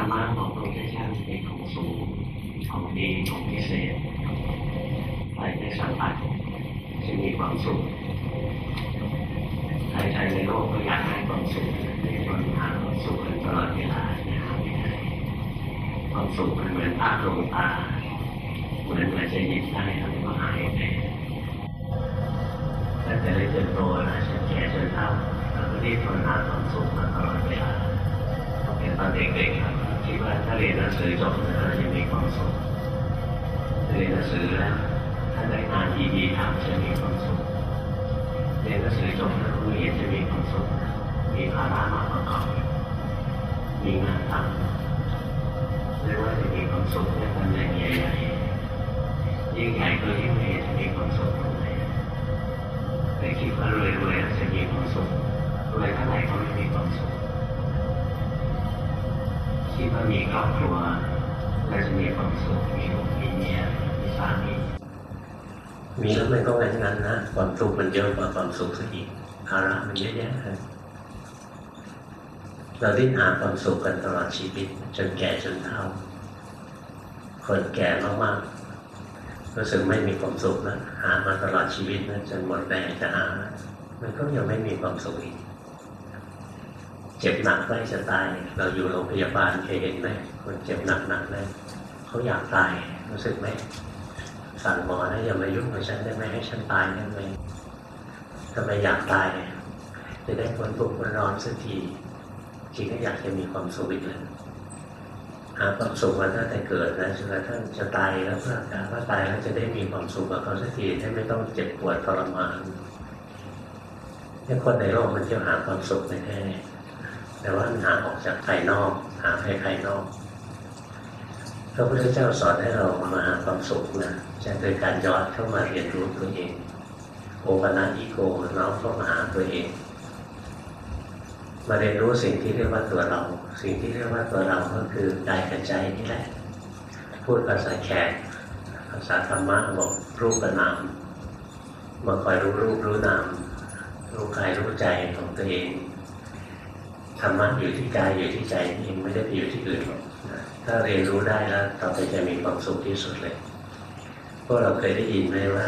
รรมะของพระพุทธเจ้าเป็นของสูงของดีของพิเศษใครได้สัมผัสจะมีความสุขใครๆในโลกก็อยากให้ความสุขในคนหาความสุขตลอดเวลาความสุขมันเหมือนภาพลงตาเหมือนมันจะยิบได้แล้วก็หายไปตั้งแต่เล็กจนโตนะฉันแก่จนเฒ่าเราก็รีบทนหาความสุขมาตลอดเวลาเป็นตอนเด็กๆครับ คิดว่าถ้าเรียนหนังสือจบแล้วจะมีความสุขเรียนหนังสือแล้วถ้าได้งานดีๆทำจะมีความสุขเรียนหนังสือจบแล้วเรียนจะมีความสุขมีภาระมากกว่าเขามีงานทำไม่ว่าจะมีความสุขในตำแหน่งใหญ่ๆยิ่งใหญ่ก็ยิ่งไม่จะมีความสุขตรงไหนแต่คิดว่ารวยๆจะมีความสุขรวยเท่าไหร่ก็ไม่มีความสุข คิดว่ามีครอบครัวเราจะมีความสุขมีลูกมีเมียมีสามีมีแล้วมันก็งั้นงั้นนะความทุกข์มันเยอะกว่าความสุขซะอีกภาระมันเยอะแยะเลยเราดิ้นหาความสุขกันตลอดชีวิต จนแก่จนเฒ่า คนแก่มากๆรู้สึกไม่มีความสุขแล้วหามาตลอดชีวิตนะจนหมดแรงจะหา มันก็ยังไม่มีความสุขอีก เจ็บหนักใกล้จะตาย เราอยู่โรงพยาบาลเคยเห็นไหมคนเจ็บหนักๆเลยเขาอยากตายรู้สึกไหมสั่งหมอนะอย่ามายุ่งกับฉันได้ไหมให้ฉันตายได้ไหมทำไมอยากตายจะได้พ้นทุกข์พ้นร้อนสักทีจริงก็อยากจะมีความสุขอีกแล้วหาความสุขมาตั้งแต่เกิดนะจนกระทั่งจะตายแล้วก็การว่าตายแล้วจะได้มีความสุขกับเขาสักทีให้ไม่ต้องเจ็บปวดทรมานนี่คนในโลกมันจะหาความสุขไม่ได้ แต่ว่าหาออกจากภายนอก หาภายภายนอกพระพุทธเจ้าสอนให้เรามาหาความสุขนะจะโดยการย้อนเข้ามาเรียนรู้ตัวเองโอปนาอิโกน้อมเข้ามาหาตัวเอง มาเรียนรู้สิ่งที่เรียกว่าตัวเรา สิ่งที่เรียกว่าตัวเราก็คือกายกับใจนี่แหละพูดภาษาแขกภาษาธรรมะบอกรูปกับนามมาคอยรู้รูปรู้นามรู้กายรู้ใจของตัวเอง ธรรมะอยู่ที่กายอยู่ที่ใจเองไม่ได้ไปอยู่ที่อื่นหรอกถ้าเรียนรู้ได้แล้วต่อไปจะมีความสุขที่สุดเลยพวกเราเคยได้ยินไหมว่า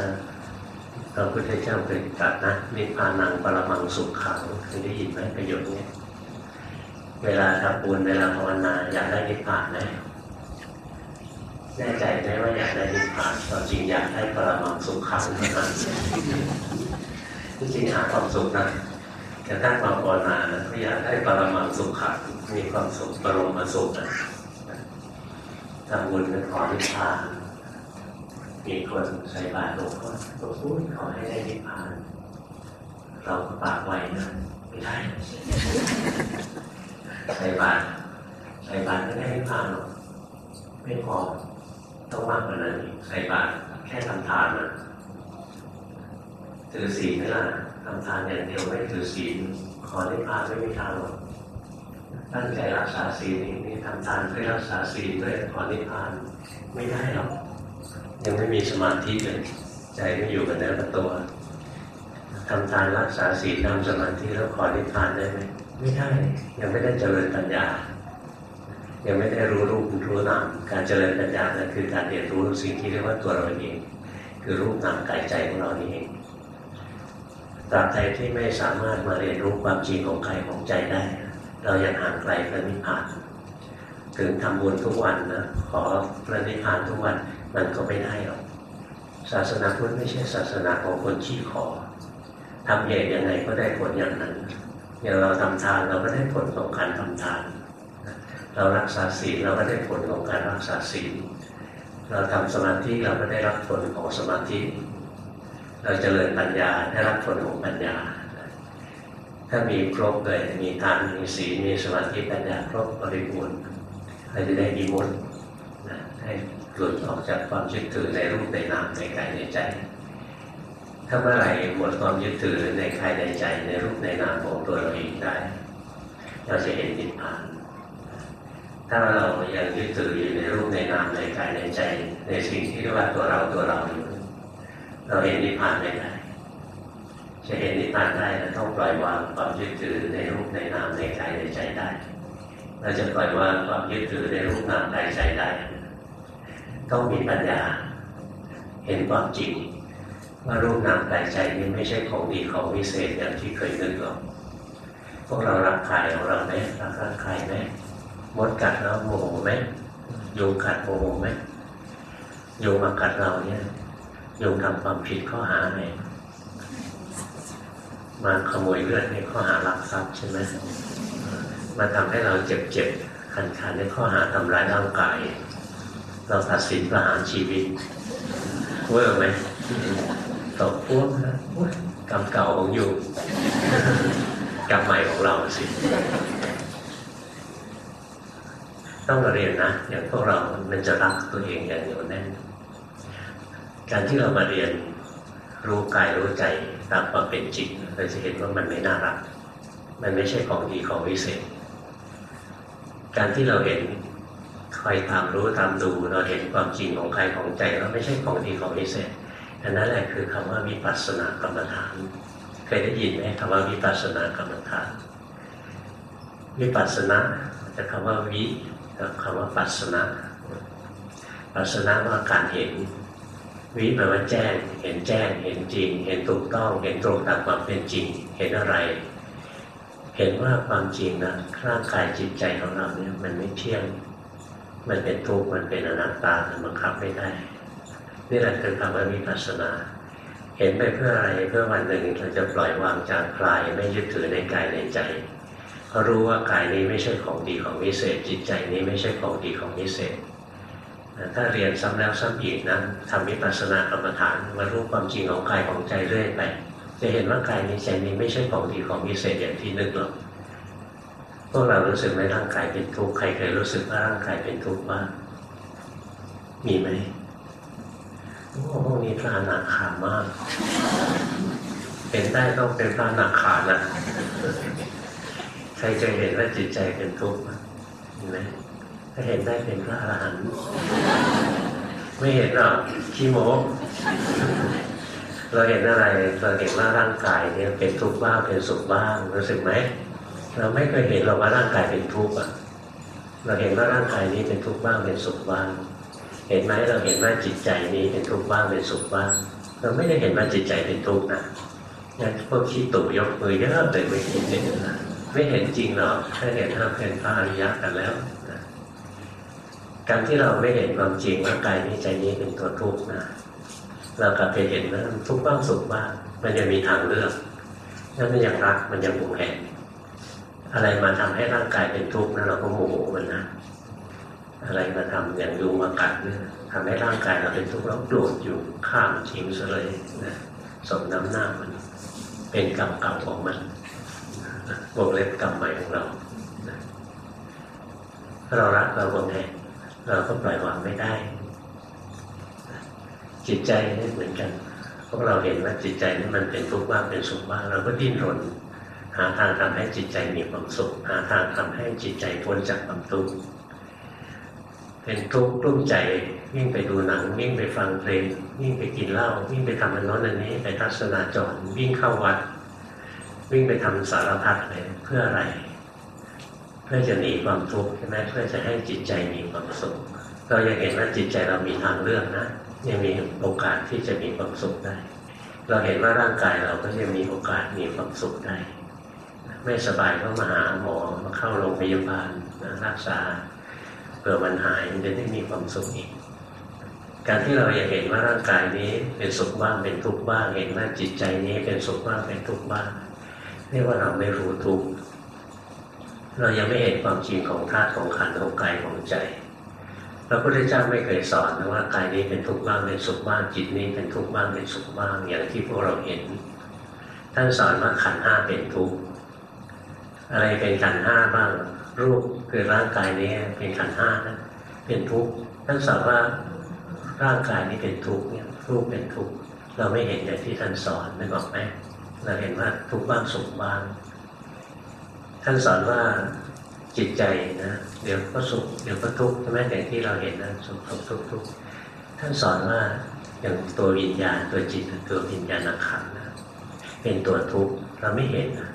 พระพุทธเจ้าเคยตรัสนะนิพพานังปรมังสุขขังเคยได้ยินไหมประโยชน์นี้เวลาทำบุญเวลาภาวนาอยากได้นิพพานไหมแน่ใจไหมว่าอยากได้นิพพานตอนจริงอยากได้ปรมังสุขขังเท่านั้นที่จริงหาความสุขนะ แต่ถ้ามาภาวนานะก็อยากได้ปรมังสุขขัมีความสุขปรมสุขนะทำบุญขอนิพพานมีคนใส่บาตรหลวงพ่อหลวงพ่อขอให้ได้นิพพาน เราปากไว้นะไม่ได้ใส่บาตรใส่บาตรไม่ได้นิพพานหรอกไม่พอต้องมากกว่านั้นใส่บาตรแค่ทำทานนะถือศีลไม่ละ ทำทานอย่างเดียวไม่ถือศีลขอนิพพานไม่มีทางหรอกตั้งใจรักษาศีลนี่ทำทานเพื่อรักษาศีลด้วยขอนิพพานไม่ได้หรอกยังไม่มีสมาธิเลยใจไม่อยู่กับเนื้อกับตัวทำทานรักษาศีลทำสมาธิแล้วขอนิพพานได้ไหมไม่ได้ยังไม่ได้เจริญปัญญา ยังไม่ได้รู้รูปรู้นามการเจริญปัญญาคือการเรียนรู้สิ่งที่เรียกว่าตัวเราเอง คือรูปนามกายใจของเรานี่เอง ตราบใดที่ไม่สามารถมาเรียนรู้ความจริงของกายของใจได้ เรายังห่างไกลพระนิพพานถึงทำบุญทุกวันนะขอพระนิพพานทุกวันมันก็ไม่ได้หรอกศาสนาพุทธไม่ใช่ศาสนาของคนขี้ขอทำเหตุยังไงก็ได้ผลอย่างนั้นอย่างเราทำทานเราก็ได้ผลของการทำทาน เรารักษาศีลเราก็ได้ผลของการรักษาศีลเราทำสมาธิเราก็ได้รับผลของสมาธิ เราจเจริญปัญญาได้รับผลของปัญญา ถ้ามีครบเลยมีทานมีศีลมีสมาธิปัญญาครบบริบูรณ์เราจะได้มีมุนให้หลุดออกจากความยึดถือในรูปในนามในกายในใจ ถ้าเมื่อไหร่หมดความยึดถือในกายในใจในรูปในนามของตัวเราเองได้ เราจะเห็นนิพพานถ้าเรายังยึดถืออยู่ในรูปในนามในกายในใจ ในสิ่งที่เรียกว่าตัวเราตัวเราอยู่ เราเห็นนิพพานไม่ได้จะเห็นนิพพานได้เราต้องปล่อยวางความยึดถือในรูปในนามในกายในใจได้ เราจะปล่อยวางความยึดถือในรูปนามกายใจได้ ต้องมีปัญญา เห็นความจริงว่ารูปนามกายใจนี้ไม่ใช่ของดีของวิเศษอย่างที่เคยนึกหรอกพวกเรารักกายของเราไหมรักร่างกายไหมมดกัดเราโมโหไหมโยงกัดโมโหไหมโยงมากัดเราเนี่ย ยุงทำความผิดข้อหาไหนมาขโมยเลือดในข้อหารักทรัพย์ใช่ไหมมาทำให้เราเจ็บเจ็บคันคันในข้อหาทำร้ายร่างกาย เราตัดสินประหารชีวิตเวอร์ไหมตกพวกนะกรรมเก่าของอยู่กรรมใหม่ของเราสิ ต้องมาเรียนนะ อย่างพวกเรามันจะรักตัวเองอย่างเหนียวแน่น การที่เรามาเรียนรู้กายรู้ใจตามความเป็นจริงเราจะเห็นว่ามันไม่น่ารัก มันไม่ใช่ของดีของวิเศษ การที่เราเห็นคอยตามรู้ตามดูเราเห็นความจริงของกายของใจแล้วไม่ใช่ของดีของวิเศษอันนั้นแหละคือคำว่าวิปัสสนากรรมฐาน เคยได้ยินไหมคำว่าวิปัสสนากรรมฐาน วิปัสสนาจะคำว่าวิกับคำว่าปัสสนาปัสสนาว่าการเห็น วิแปลว่าแจ้ง เห็นแจ้ง เห็นจริง เห็นถูกต้อง เห็นตรงตามความเป็นจริง เห็นอะไร เห็นว่าความจริงนะร่างกายจิตใจของเราเนี่ยมันไม่เที่ยง มันเป็นทุกข์มันเป็นอนัตตามันบังคับไม่ได้นี่แหละคือคำว่าวิปัสสนา เห็นไปเพื่ออะไรเพื่อวันหนึ่งเราจะปล่อยวางจากคลายไม่ยึดถือในกายในใจเพราะรู้ว่ากายนี้ไม่ใช่ของดีของวิเศษ จิตใจนี้ไม่ใช่ของดีของวิเศษ ถ้าเรียนซ้ำแล้วซ้ำอีกนะทำวิปัสสนากรรมฐานมารู้ความจริงของกายของใจเรื่อยไป จะเห็นว่ากายนี้ใจนี้ไม่ใช่ของดีของวิเศษอย่างที่นึกหรอกพวกเรารู้สึกไหมร่างกายเป็นทุกข์ใครเคยรู้สึกว่าร่างกายเป็นทุกข์บ้างมีไหมโอ้พวกนี้พระอนาคามาก เป็นได้ต้องเป็นพระอนาคานะใครเคยเห็นว่าจิตใจเป็นทุกข์เห็นไหม ถ้าเห็นได้เป็นพระอรหันต์ไม่เห็นหรอกขี้โมเราเห็นอะไรเราเห็นว่าร่างกายเนี่ยเป็นทุกข์บ้างเป็นสุขบ้างรู้สึกไหมเราไม่เคยเห็นเราว่าร่างกายเป็นทุกข์อะ เราเห็นว่าร่างกายนี้เป็นทุกข์บ้างเป็นสุขบ้าง เห็นไหมเราเห็นว่าจิตใจนี้เป็นทุกข์บ้างเป็นสุขบ้าง เราไม่ได้เห็นว่าจิตใจเป็นทุกข์นะงั้นพวกขี้ตุ่ยกมือเยอะเลยไม่เห็นเลยนะไม่เห็นจริงหรอกถ้าเห็นถ้าเป็นพระอริยะกันแล้ว การที่เราไม่เห็นความจริงว่ากายนี้ใจนี้เป็นตัวทุกข์นะเรากลับไปเห็นว่าทุกข์บ้างสุขบ้างมันจะมีทางเลือกถ้ามันยังรักมันยังหวงแหนอะไรมาทำให้ร่างกายเป็นทุกข์นะเราก็โมโหมันนะอะไรมาทำอย่างยุงมากัดเนี่ยทำให้ร่างกายเราเป็นทุกข์เราโกรธอยู่ข้ามทิ้งซะเลยนะสมน้ำหน้ามัน เป็นกรรมเก่าของมันวงเล็บกรรมใหม่ของเรา เรารักเราวงไง เราก็ปล่อยวางไม่ได้ จิตใจนี่เหมือนกันพวกเราเห็นว่าจิตใจนี่มันเป็นทุกข์บ้างเป็นสุขบ้างเราก็ดิ้นรน หาทางทำให้จิตใจมีความสุข หาทางทำให้จิตใจพ้นจากความทุกข์เป็นทุกข์รุ่มใจวิ่งไปดูหนังวิ่งไปฟังเพลงวิ่งไปกินเหล้าวิ่งไปทำอันน้นอันนี้ไปทัศนาจรวิ่งเข้าวัด วิ่งไปทำสารพัดเลยเพื่ออะไร พื่อจะหนีความทุกข์ใช่ไหมเพื่อจะให้จิตใจมีความสุขเรายังเห็นว่าจิตใจเรามีทางเลือกนะยังมีโอกาสที่จะมีความสุขได้ เราเห็นว่าร่างกายเราก็ยังมีโอกาสมีความสุขได้ ไม่สบายก็มาหาหมอมาเข้าโรงพยาบาลรักษาเผื่อมันหายมันจะได้มีความสุขอีกการที่เราอยากเห็นว่าร่างกายนี้เป็นสุขบ้างเป็นทุกข์บ้าง เห็นว่าจิตใจนี้เป็นสุขบ้างเป็นทุกข์บ้างเรียกว่าเราไม่รู้ทุกข์ เรายังไม่เห็นความจริงของธาตุของขันธ์ของกายของใจพระพุทธเจ้าไม่เคยสอนนะว่ากายนี้เป็นทุกข์บ้างเป็นสุขบ้างจิตนี้เป็นทุกข์บ้างเป็นสุขบ้างอย่างที่พวกเราเห็น ท่านสอนว่าขันห้าเป็นทุกข์อะไรเป็นขันห้าบ้างรูปคือร่างกายนี้เป็นขันห้านะเป็นทุกข์ท่านสอนว่าร่างกายนี้เป็นทุกข์เนี่ยรูปเป็นทุกข์เราไม่เห็นอย่างที่ท่านสอนไม่บอกไหมเราเห็นว่าทุกข์บ้างสุขบ้าง ท่านสอนว่าจิตใจนะเดี๋ยวก็สุขเดี๋ยวก็ทุกข์ใช่ไหมอย่างที่เราเห็นนะสุขทุกข์ทุกข์ทุกข์ท่านสอนว่าอย่างตัววิญญาณตัวจิตตัววิญญาณขันนะเป็นตัวทุกข์เราไม่เห็นนะ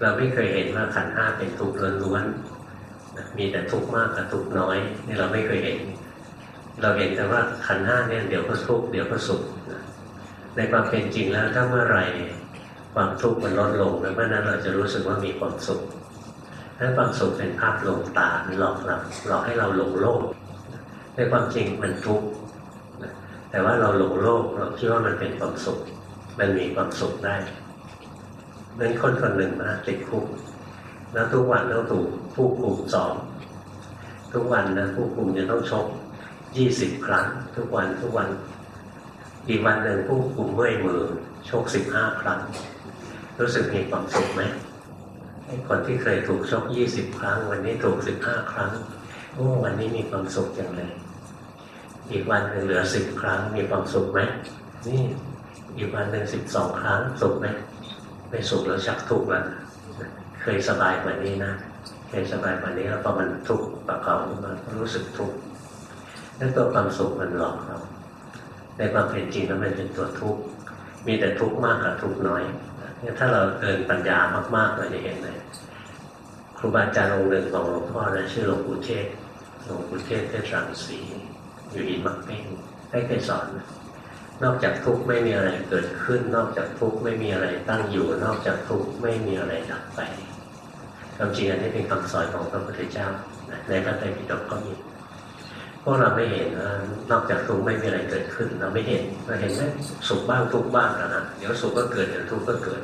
เราไม่เคยเห็นว่าขันห้าเป็นทุกข์ล้วนๆมีแต่ทุกข์มากกับทุกข์น้อยนี่เราไม่เคยเห็น เราเห็นแต่ว่าขันห้าเนี่ยเดี๋ยวก็ทุกข์เดี๋ยวก็สุขในความเป็นจริงแล้วถ้าเมื่อไหร่ ความทุกข์มันลดลงเมื่อนั้นเราจะรู้สึกว่ามีความสุขถ้าความสุขเป็นภาพลวงตาหลอกเราหลอกให้เราหลงโลกในความจริงมันทุกข์แต่ว่าเราหลงโลกเราคิดว่ามันเป็นความสุข มันมีความสุขได้เหมือนคนคนหนึ่งนะติดคุกแล้วทุกวันต้องถูกผู้คุมสอบทุกวันนะผู้คุมจะต้องชกยี่สิบครั้ง ทุกวันทุกวัน อีกวันหนึ่งผู้คุมเมื่อยมือชกสิบห้าครั้ง รู้สึกมีความสุขไหมคนที่เคยถูกชกยี่สิบครั้ง วันนี้ถูกสิบห้าครั้งโอ้วันนี้มีความสุขอย่างไรอีกวันหนึ่งเหลือสิบครั้ง มีความสุขไหมนี่อีกวันหนึ่งสิบสองครั้งสุขไหมไม่สุขแล้วชักทุกข์แล้วเคยสบายกว่านี้นะเคยสบายกว่านี้แล้วพอมันทุกข์ประกอบขึ้นมารู้สึกทุกข์นั่นตัวความสุขมันหลอกเราในความเป็นจริงแล้วมันเป็นตัวทุกข์มีแต่ทุกข์มากกับทุกข์น้อย ถ้าเราเกินปัญญามากๆเราจะเห็นเลยครูบาอาจารย์องค์หนึ่งของหลวงพ่อนะชื่อหลวงปู่เทศหลวงปู่เทศเทศรังสีอยู่อินมักเป้งได้เคยสอนนอกจากทุกข์ไม่มีอะไรเกิดขึ้น นอกจากทุกข์ไม่มีอะไรตั้งอยู่ นอกจากทุกข์ไม่มีอะไรดับไปความจริงอันนี้เป็นคำสอนของพระพุทธเจ้าในพระไตรปิฎกก็มี พวกเราไม่เห็นนอกจากทุกข์ไม่มีอะไรเกิดขึ้น เราไม่เห็นเราเห็นไหมสุขบ้างทุกข์บ้างนะเดี๋ยวสุขก็เกิดเดี๋ยวทุกข์ก็เกิด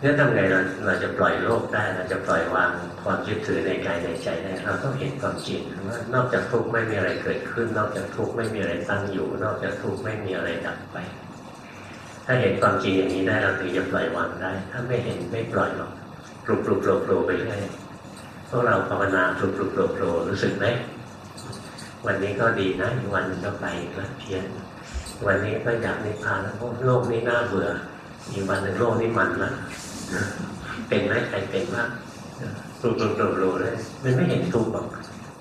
เนี่ยทำไงเราเราจะปล่อยโลกได้เราจะปล่อยวางความยึดถือในกายในใจได้เราต้องเห็นความจริงว่านอกจากทุกข์ไม่มีอะไรเกิดขึ้น นอกจากทุกข์ไม่มีอะไรตั้งอยู่ นอกจากทุกข์ไม่มีอะไรดับไป ถ้าเห็นความจริงอย่างนี้ได้เราถึงจะปล่อยวางได้ ถ้าไม่เห็นไม่ปล่อยหรอกปลุกปลุกโผล่โผล่ไปเรื่อยพวกเราภาวนาปลุกปลุกโผล่โผล่รู้สึกไหม วันนี้ก็ดีนะอีกวันนึงก็ไปแล้วเพียนวันนี้ก็อยากนิพพานแล้วโลกนี้น่าเบื่ออีกวันหนึ่งโลกนี้มันละเป็นไหมใครเป็นบ้างปลุกปลุกโผล่โผล่เลยมันไม่เห็นทุกข์หรอก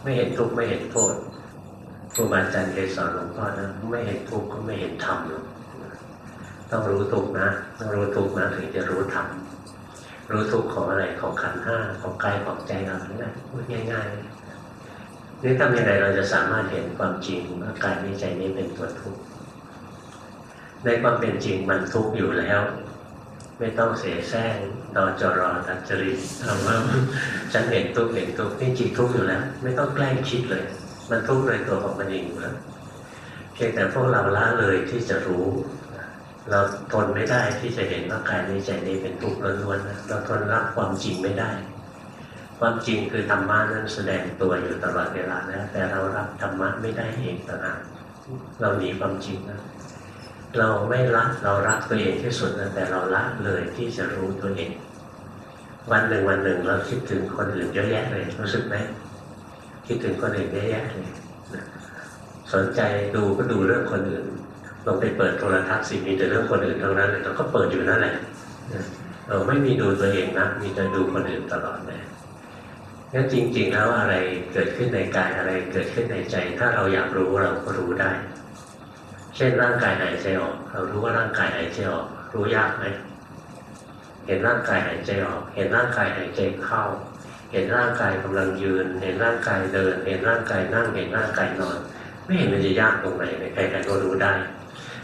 ไม่เห็นทุกข์ไม่เห็นโทษครูบาอาจารย์เคยสอนหลวงพ่อนะไม่เห็นทุกข์ก็ไม่เห็นธรรมหรอกต้องรู้ทุกข์นะต้องรู้ทุกข์นะถึงจะรู้ธรรมรู้ทุกข์ของอะไรของขันห้าของกายของใจเราทั้งนั้นพูดง่าย ๆ นี่ทำยังไงเราจะสามารถเห็นความจริงว่ากายในใจนี้เป็นตัวทุกข์ในความเป็นจริงมันทุกข์อยู่แล้ว ไม่ต้องเสียแซงดอจรอตัจริตทำว่าฉันเห็นทุกข์เห็นทุกข์นี่จริงทุกข์อยู่แล้ว ไม่ต้องแกล้งคิดเลย มันทุกข์โดยตัวของมันเองอยู่แล้วเพียงแต่พวกเราละเลยที่จะรู้ เราทนไม่ได้ที่จะเห็นว่ากายในใจนี้เป็นทุกข์ล้วนๆเราทนรับความจริงไม่ได้ ความจริงคือธรรมะนั้นแสดงตัวอยู่ตลอดเวลาแล้วแต่เรารับธรรมะไม่ได้เองต่างหากเราหนีความจริงนะเราไม่รักเรารักตัวเองที่สุดนะแต่เราละเลยที่จะรู้ตัวเอง วันหนึ่งวันหนึ่งเราคิดถึงคนอื่นเยอะแยะเลยรู้สึกไหมคิดถึงคนอื่นเยอะแยะเลยสนใจดูก็ดูเรื่องคนอื่นลองไปเปิดโทรทัศน์สิมีแต่เรื่องคนอื่นทั้งนั้นเลยเราก็เปิดอยู่นั่นแหละเราไม่มีดูตัวเองนะมีแต่ดูคนอื่นตลอดเลย งั้นจริง ๆ แล้วอะไรเกิดขึ้นในกายอะไรเกิดขึ้นในใจ ถ้าเราอยากรู้เราก็รู้ได้ เช่นร่างกายหายใจออก เรารู้ว่าร่างกายหายใจออก รู้ยากไหมเห็นร่างกายหายใจออก เห็นร่างกายหายใจเข้า เห็นร่างกายกำลังยืน เห็นร่างกายเดิน เห็นร่างกายนั่ง เห็นร่างกายนอน ไม่เห็นมันจะยากตรงไหนใครๆก็รู้ได้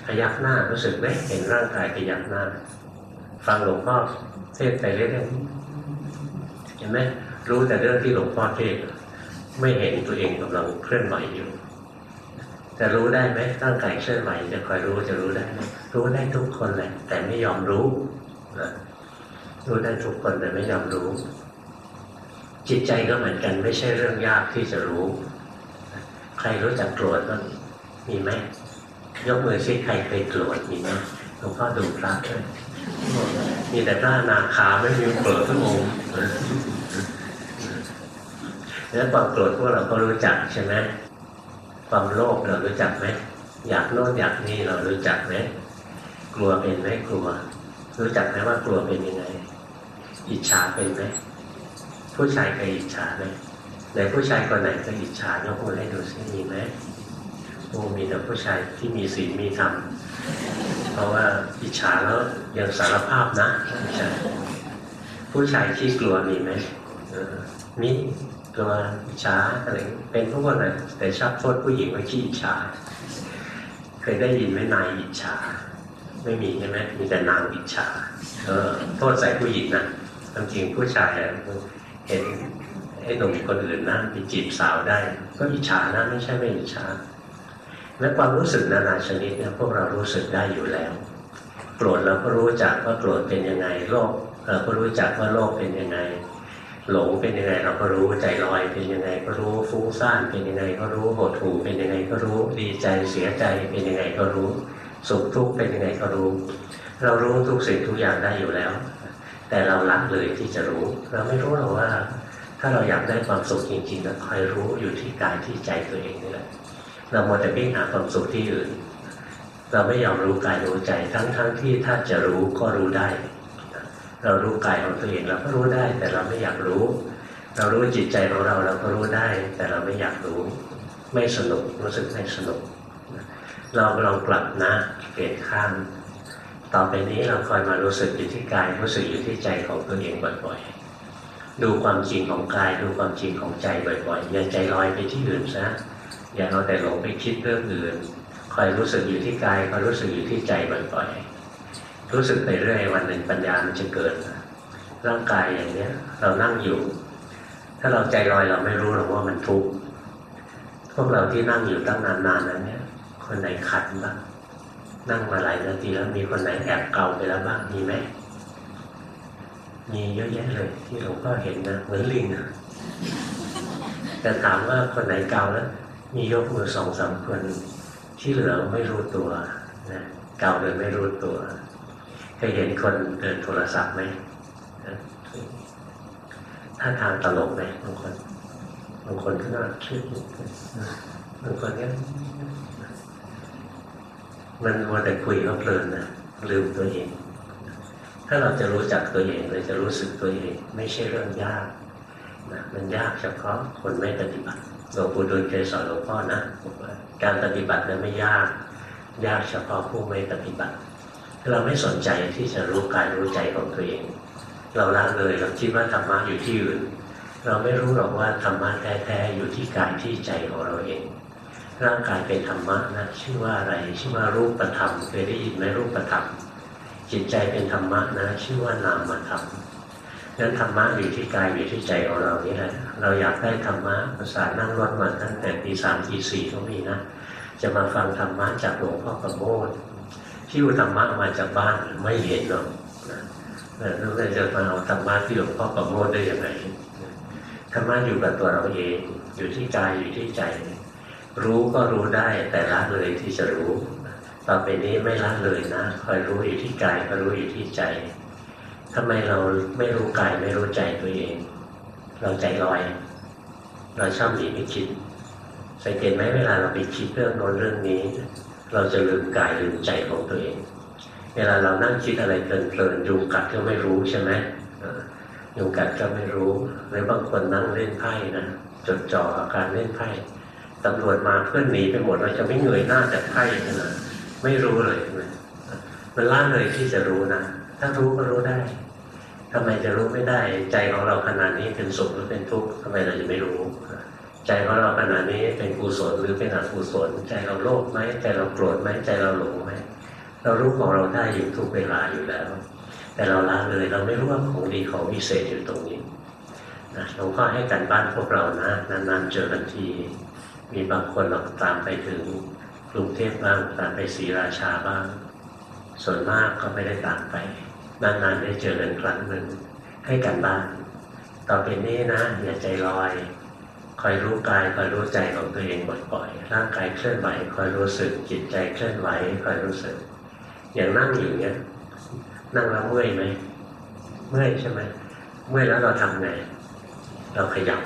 ขยักหน้ารู้สึกไหมเห็นร่างกายขยักหน้า ฟังหลวงพ่อเทศไปเรื่อยๆเห็นไหม รู้แต่เรื่องที่หลวงพ่อเทศไม่เห็นตัวเองกำลังเคลื่อนไหวอยู่จะรู้ได้ไหมร่างกายเคลื่อนไหวจะคอยรู้จะรู้ได้ไหมรู้ได้ทุกคนแหละ แต่ไม่ยอมรู้นะรู้ได้ทุกคนแต่ไม่ยอมรู้ จิตใจก็เหมือนกันไม่ใช่เรื่องยากที่จะรู้ ใครรู้จักโกรธบ้างมีไหมยกมือซิใครเคยโกรธมีไหมหลวงพ่อดูพระด้วยมีแต่พระนาคาไม่มีโกรธทุกองค์ แล้วความโกรธพวกเราก็รู้จักใช่ไหมความโลภเรารู้จักไหมอยากโน่นอยากนี่เรารู้จักไหมกลัวเป็นไหมกลัว รู้จักไหมว่ากลัวเป็นยังไง อิจฉาเป็นไหมผู้ชายเคยอิจฉาไหมไหนผู้ชายคนไหนเคยอิจฉายกมือให้ดูซิมีไหมโอ้มีแต่ผู้ชายที่มีศีลมีธรรมเพราะว่าอิจฉาแล้วยังสารภาพนะผู้ชายผู้ชายที่กลัวมีไหมมี ตัวอิจฉาอะไรเป็นทุกคนเลยแต่ชอบโทษผู้หญิงว่าขี้อิจฉาเคยได้ยินไหมนายอิจฉาไม่มีใช่ไหมมีแต่นางอิจฉาเออโทษใส่ผู้หญิงนะความจริงผู้ชายเห็นไอ้หนุ่มคนอื่นนะไปจีบสาวได้ ก็อิจฉานะไม่ใช่ไม่อิจฉาและความรู้สึกนานาชนิดเนี่ยพวกเรารู้สึกได้อยู่แล้ว โกรธเราก็รู้จักว่าโกรธเป็นยังไงโลภเราก็รู้จักว่าโลภเป็นยังไง หลงเป็นยังไงเราก็รู้ใจลอยเป็นยังไงก็รู้ฟุ้งซ่านเป็นยังไงก็รู้หดหู่เป็นยังไงก็รู้ดีใจเสียใจเป็นยังไงก็รู้สุขทุกข์เป็นยังไงก็รู้ เรารู้ทุกสิ่งทุกอย่างได้อยู่แล้ว แต่เราลักเลยที่จะรู้ เราไม่รู้หรอกว่า ถ้าเราอยากได้ความสุขจริงๆเราคอยรู้อยู่ที่กายที่ใจตัวเองนี่แหละเราโมดแต่วิ่หาความสุขที่อื่น เราไม่ยอมรู้กายรู้ใจทั้งๆทที่ถ้าจะรู้ก็รู้ได้ เรารู้กายของตัวเองเราก็รู้ได้ แต่เราไม่อยากรู้ เรารู้จิตใจของเราเราก็รู้ได้ แต่เราไม่อยากรู้ ไม่สนุกรู้สึกไม่สนุกเราลองกลับนะเปลี่ยนข้างต่อไปนี้เราคอยมารู้สึกอยู่ที่กายรู้สึกอยู่ที่ใจของตัวเองบ่อยๆดูความจริงของกายดูความจริงของใจบ่อยๆอย่าใจลอยไปที่อื่นซะอย่าเอาแต่หลงไปคิดเรื่องอื่นคอยรู้สึกอยู่ที่กายคอยรู้สึกอยู่ที่ใจบ่อยๆ รู้สึกไปเรื่อยวันหนึ่งปัญญามันจะเกิดร่างกายอย่างเนี้ย เรานั่งอยู่ ถ้าเราใจลอยเราไม่รู้หรอกว่ามันทุกข์พวกเราที่นั่งอยู่ตั้งนานๆนั้นเนี่ย คนไหนขัดบ้างนั่งมาหลายนาทีแล้วมีคนไหนแอบเก่าไปแล้วบ้างมีไหมมีเยอะแยะเลยที่หลวงพ่อเห็นนะเหมือนลิงนะแต่ถามว่าคนไหนเก่าแล้ว มียกมือสองสามคนที่เหลือไม่รู้ตัวนะเก่าโดยไม่รู้ตัว เคยเห็นคนเดินโทรศัพท์ไหมถ้าทางตลกไหมบางคนบางคนก็น่าคิดบางคนเนี้ยมันวันแต่คุยก็เพลินนะลืมตัวเอง ถ้าเราจะรู้จักตัวเองเราจะรู้สึกตัวเอง ไม่ใช่เรื่องยากนะมันยากเฉพาะคนไม่ปฏิบัติหลวงปู่ดูลเคยสอนหลวงพ่อนะบอกว่าการปฏิบัตินั้นไม่ยาก ยากเฉพาะผู้ไม่ปฏิบัติ เราไม่สนใจที่จะรู้กายรู้ใจของตัวเอง เราละเลยเราคิดว่าธรรมะอยู่ที่อื่น เราไม่รู้หรอกว่าธรรมะแท้ๆอยู่ที่กายที่ใจของเราเอง ร่างกายเป็นธรรมะนะชื่อว่าอะไรชื่อว่ารูปธรรมเคยได้ยินไหมรูปธรรมจิตใจเป็นธรรมะนะชื่อว่านามธรรมนั้นธรรมะอยู่ที่กายอยู่ที่ใจของเรานี่แหละเราอยากได้ธรรมะภาษานั่งรถมาตั้งแต่ตีสามตีสี่ก็มีนะจะมาฟังธรรมะจากหลวงพ่อประโมท ที่อุธรรมะมาจากบ้านไม่เห็นหรอกนะแล้วจะมาเอาธรรมะที่หลวงพ่อประโมทได้ยังไงธรรมะอยู่กับตัวเราเอง อยู่ที่กายอยู่ที่ใจ รู้ก็รู้ได้แต่ละเลยที่จะรู้ ต่อไปนี้ไม่ละเลยนะคอยรู้อยู่ที่กายก็รู้อยู่ที่ใจทำไมเราไม่รู้กายไม่รู้ใจตัวเอง เราใจลอย เราชอบหนีไม่คิดสังเกตไหมเวลาเราไปคิดเรื่องโน้นเรื่องนี้ เราจะลืมกายลืมใจของตัวเอง เวลาเรานั่งคิดอะไรเพลินๆยุงกัดก็ไม่รู้ใช่ไหมยุงกัดก็ไม่รู้หรือบางคนนั่งเล่นไพ่นะจดจ่ออาการเล่นไพ่ตำรวจมาเพื่อนหนีไปหมดเราจะไม่เงยหน้าจากไพ่นะไม่รู้เลยมันล่าเลยที่จะรู้นะถ้ารู้ก็รู้ได้ทำไมจะรู้ไม่ได้ ใจของเราขนาดนี้เป็นสุขหรือเป็นทุกข์ทำไมเราจะไม่รู้ ใจของเราขณะนี้เป็นกุศลหรือเป็นอกุศลใจเราโลภไหมใจเราโกรธไหมใจเราหลงไหมเรารู้ของเราได้อยู่ทุกเวลาอยู่แล้ว แต่เราละเลยเราไม่รู้ว่าของดีของวิเศษอยู่ตรงนี้นะหลวงพ่อให้กันบ้านพวกเรานะนานๆเจอกันที มีบางคนเราตามไปถึงกรุงเทพบ้างตามไปศรีราชาบ้าง ส่วนมากก็ไม่ได้ตามไป นานๆได้เจอกันครั้งหนึ่งให้กันบ้าน ต่อไปนี้นะอย่าใจลอย คอยรู้กายคอยรู้ใจของตัวเองบ่อยๆร่างกายเคลื่อนไหวคอยรู้สึกจิตใจเคลื่อนไหวคอยรู้สึก อย่างนั่งอยู่เนี้ยนั่งแล้วเมื่อยไหมเมื่อยใช่ไหมเมื่อยแล้วเราทำไงเราขยับ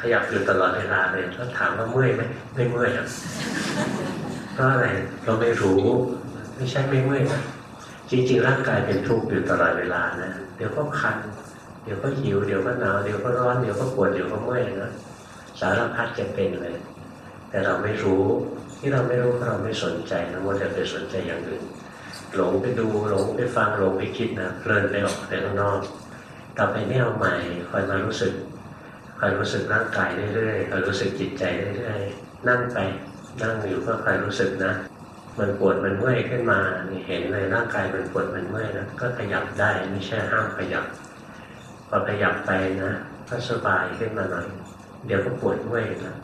ขยับอยู่ตลอดเวลาเลยแล้วถามว่าเมื่อยไหมไม่เมื่อยอะเพราะอะไรเราไม่รู้ ไม่ใช่ไม่เมื่อยนะจริงๆร่างกายเป็นทุกข์อยู่ตลอดเวลานะเดี๋ยวก็คัน เดี๋ยวก็หิวเดี๋ยวก็หนาวเดี๋ยวก็ร้อนเดี๋ยวก็ปวดเดี๋ยวก็เมื่อยนะสารพัดจะเป็นเลย แต่เราไม่รู้ที่เราไม่รู้เพราะเราไม่สนใจนะมันจะไปสนใจอย่างอื่นหลงไปดูหลงไปฟังหลงไปคิดนะเพลินไปออกแต่ข้างนอกต่อไปนี่เอาใหม่คอยมารู้สึกคอยรู้สึกร่างกายเรื่อยๆคอยรู้สึกจิตใจเรื่อยๆนั่งไปนั่งอยู่ก็คอยรู้สึกนะ มันปวดมันเมื่อยขึ้นมานี่เห็นเลยร่างกายมันปวดมันเมื่อยนะก็ขยับได้ไม่ใช่ห้ามขยับ พอขยับไปนะก็สบายขึ้นมาหน่อย เดี๋ยวก็ปวดเมื่อยนะ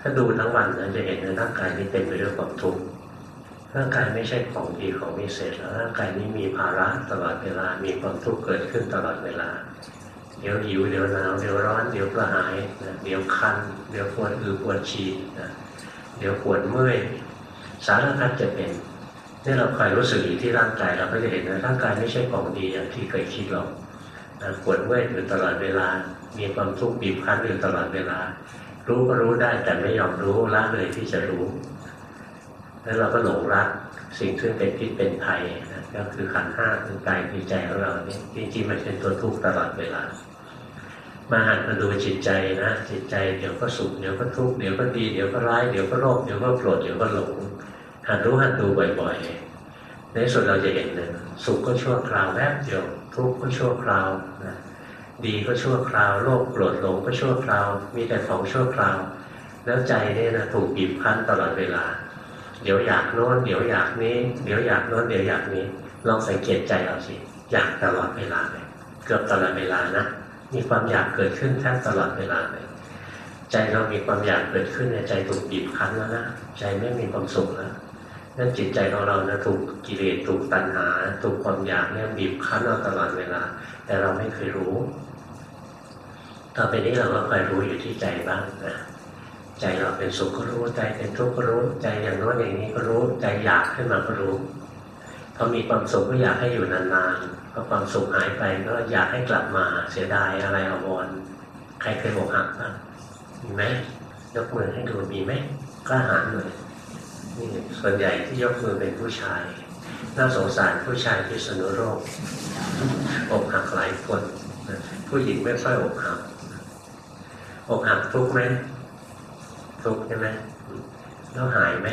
ถ้าดูทั้งวันนะจะเห็นในร่างกายนี้เต็มไปด้วยความทุกข์ร่างกายไม่ใช่ของดีของวิเศษแล้วร่างกายนี้มีภาระตลอดเวลา มีความทุกข์เกิดขึ้นตลอดเวลา เดี๋ยวหิวเดี๋ยวหนาวเดี๋ยวร้อนเดี๋ยวกระหายนะเดี๋ยวคัน เดี๋ยวปวดอือปวดฉี่นะเดี๋ยวปวดเมื่อยสารพัดจะเป็นนี่เราคอยรู้สึกอยู่ที่ร่างกายเราก็จะเห็นว่าร่างกายไม่ใช่ของดีอย่างที่เคยคิดหรอก ปวดเมื่อยอยู่ตลอดเวลา มีความทุกข์บีบคั้นอยู่ตลอดเวลา รู้ก็รู้ได้แต่ไม่ยอมรู้ละเลยที่จะรู้ แล้วเราก็หลงรักสิ่งซึ่งเป็นพิษเป็นภัยนะก็คือขันห้าคือกายคือใจของเราเนี่ยจริงๆมันเป็นตัวทุกข์ตลอดเวลา มาหันมาดูจิตใจนะจิตใจเดี๋ยวก็สุขเดี๋ยวก็ทุกข์เดี๋ยวก็ดีเดี๋ยวก็ร้ายเดี๋ยวก็โลภเดี๋ยวก็โกรธเดี๋ยวก็หลงหัดรู้หัดดูบ่อยๆในสุดเราจะเห็นเลยสุขก็ชั่วคราวแวบเดียว ทุกข์ก็ชั่วคราวนะดีก็ชั่วคราว โลภโกรธหลงก็ชั่วคราว มีแต่ของชั่วคราว แล้วใจเนี่ยนะถูกบีบคั้นตลอดเวลา เดี๋ยวอยากโน้นเดี๋ยวอยากนี้ เดี๋ยวอยากโน้นเดี๋ยวอยากนี้ ลองสังเกตใจเอาสิอยากตลอดเวลาเลยเกือบตลอดเวลานะมีความอยากเกิดขึ้นแทบตลอดเวลาเลยใจเรามีความอยากเกิดขึ้นในใจถูกบีบคั้นแล้วนะใจไม่มีความสุขแล้ว นั่นจิตใจของเรานะถูกกิเลสถูกตัณหา ถูกความอยากเนี่ยบีบคั้นเราตลอดเวลา แต่เราไม่เคยรู้ ต่อไปนี้เราก็คอยรู้อยู่ที่ใจบ้างนะใจเราเป็นสุขก็รู้ใจเป็นทุกข์ก็รู้ใจอย่างโน้นอย่างนี้ก็รู้ใจอยากขึ้นมาก็รู้พอมีความสุขก็อยากให้อยู่นานๆพอความสุขหายไปก็อยากให้กลับมาเสียดายอะไรอวรใครเคยบอกหักบ้างมีไหมยกมือให้ดูมีไหมกล้าหาญเลยนี่ ส่วนใหญ่ที่ยกมือเป็นผู้ชาย น่าสงสารผู้ชายที่สนุโรคอกหักหลายคนผู้หญิงไม่ค่อยอกหักอกหักทุกไหมทุกใช่ไหมแล้วหายไหม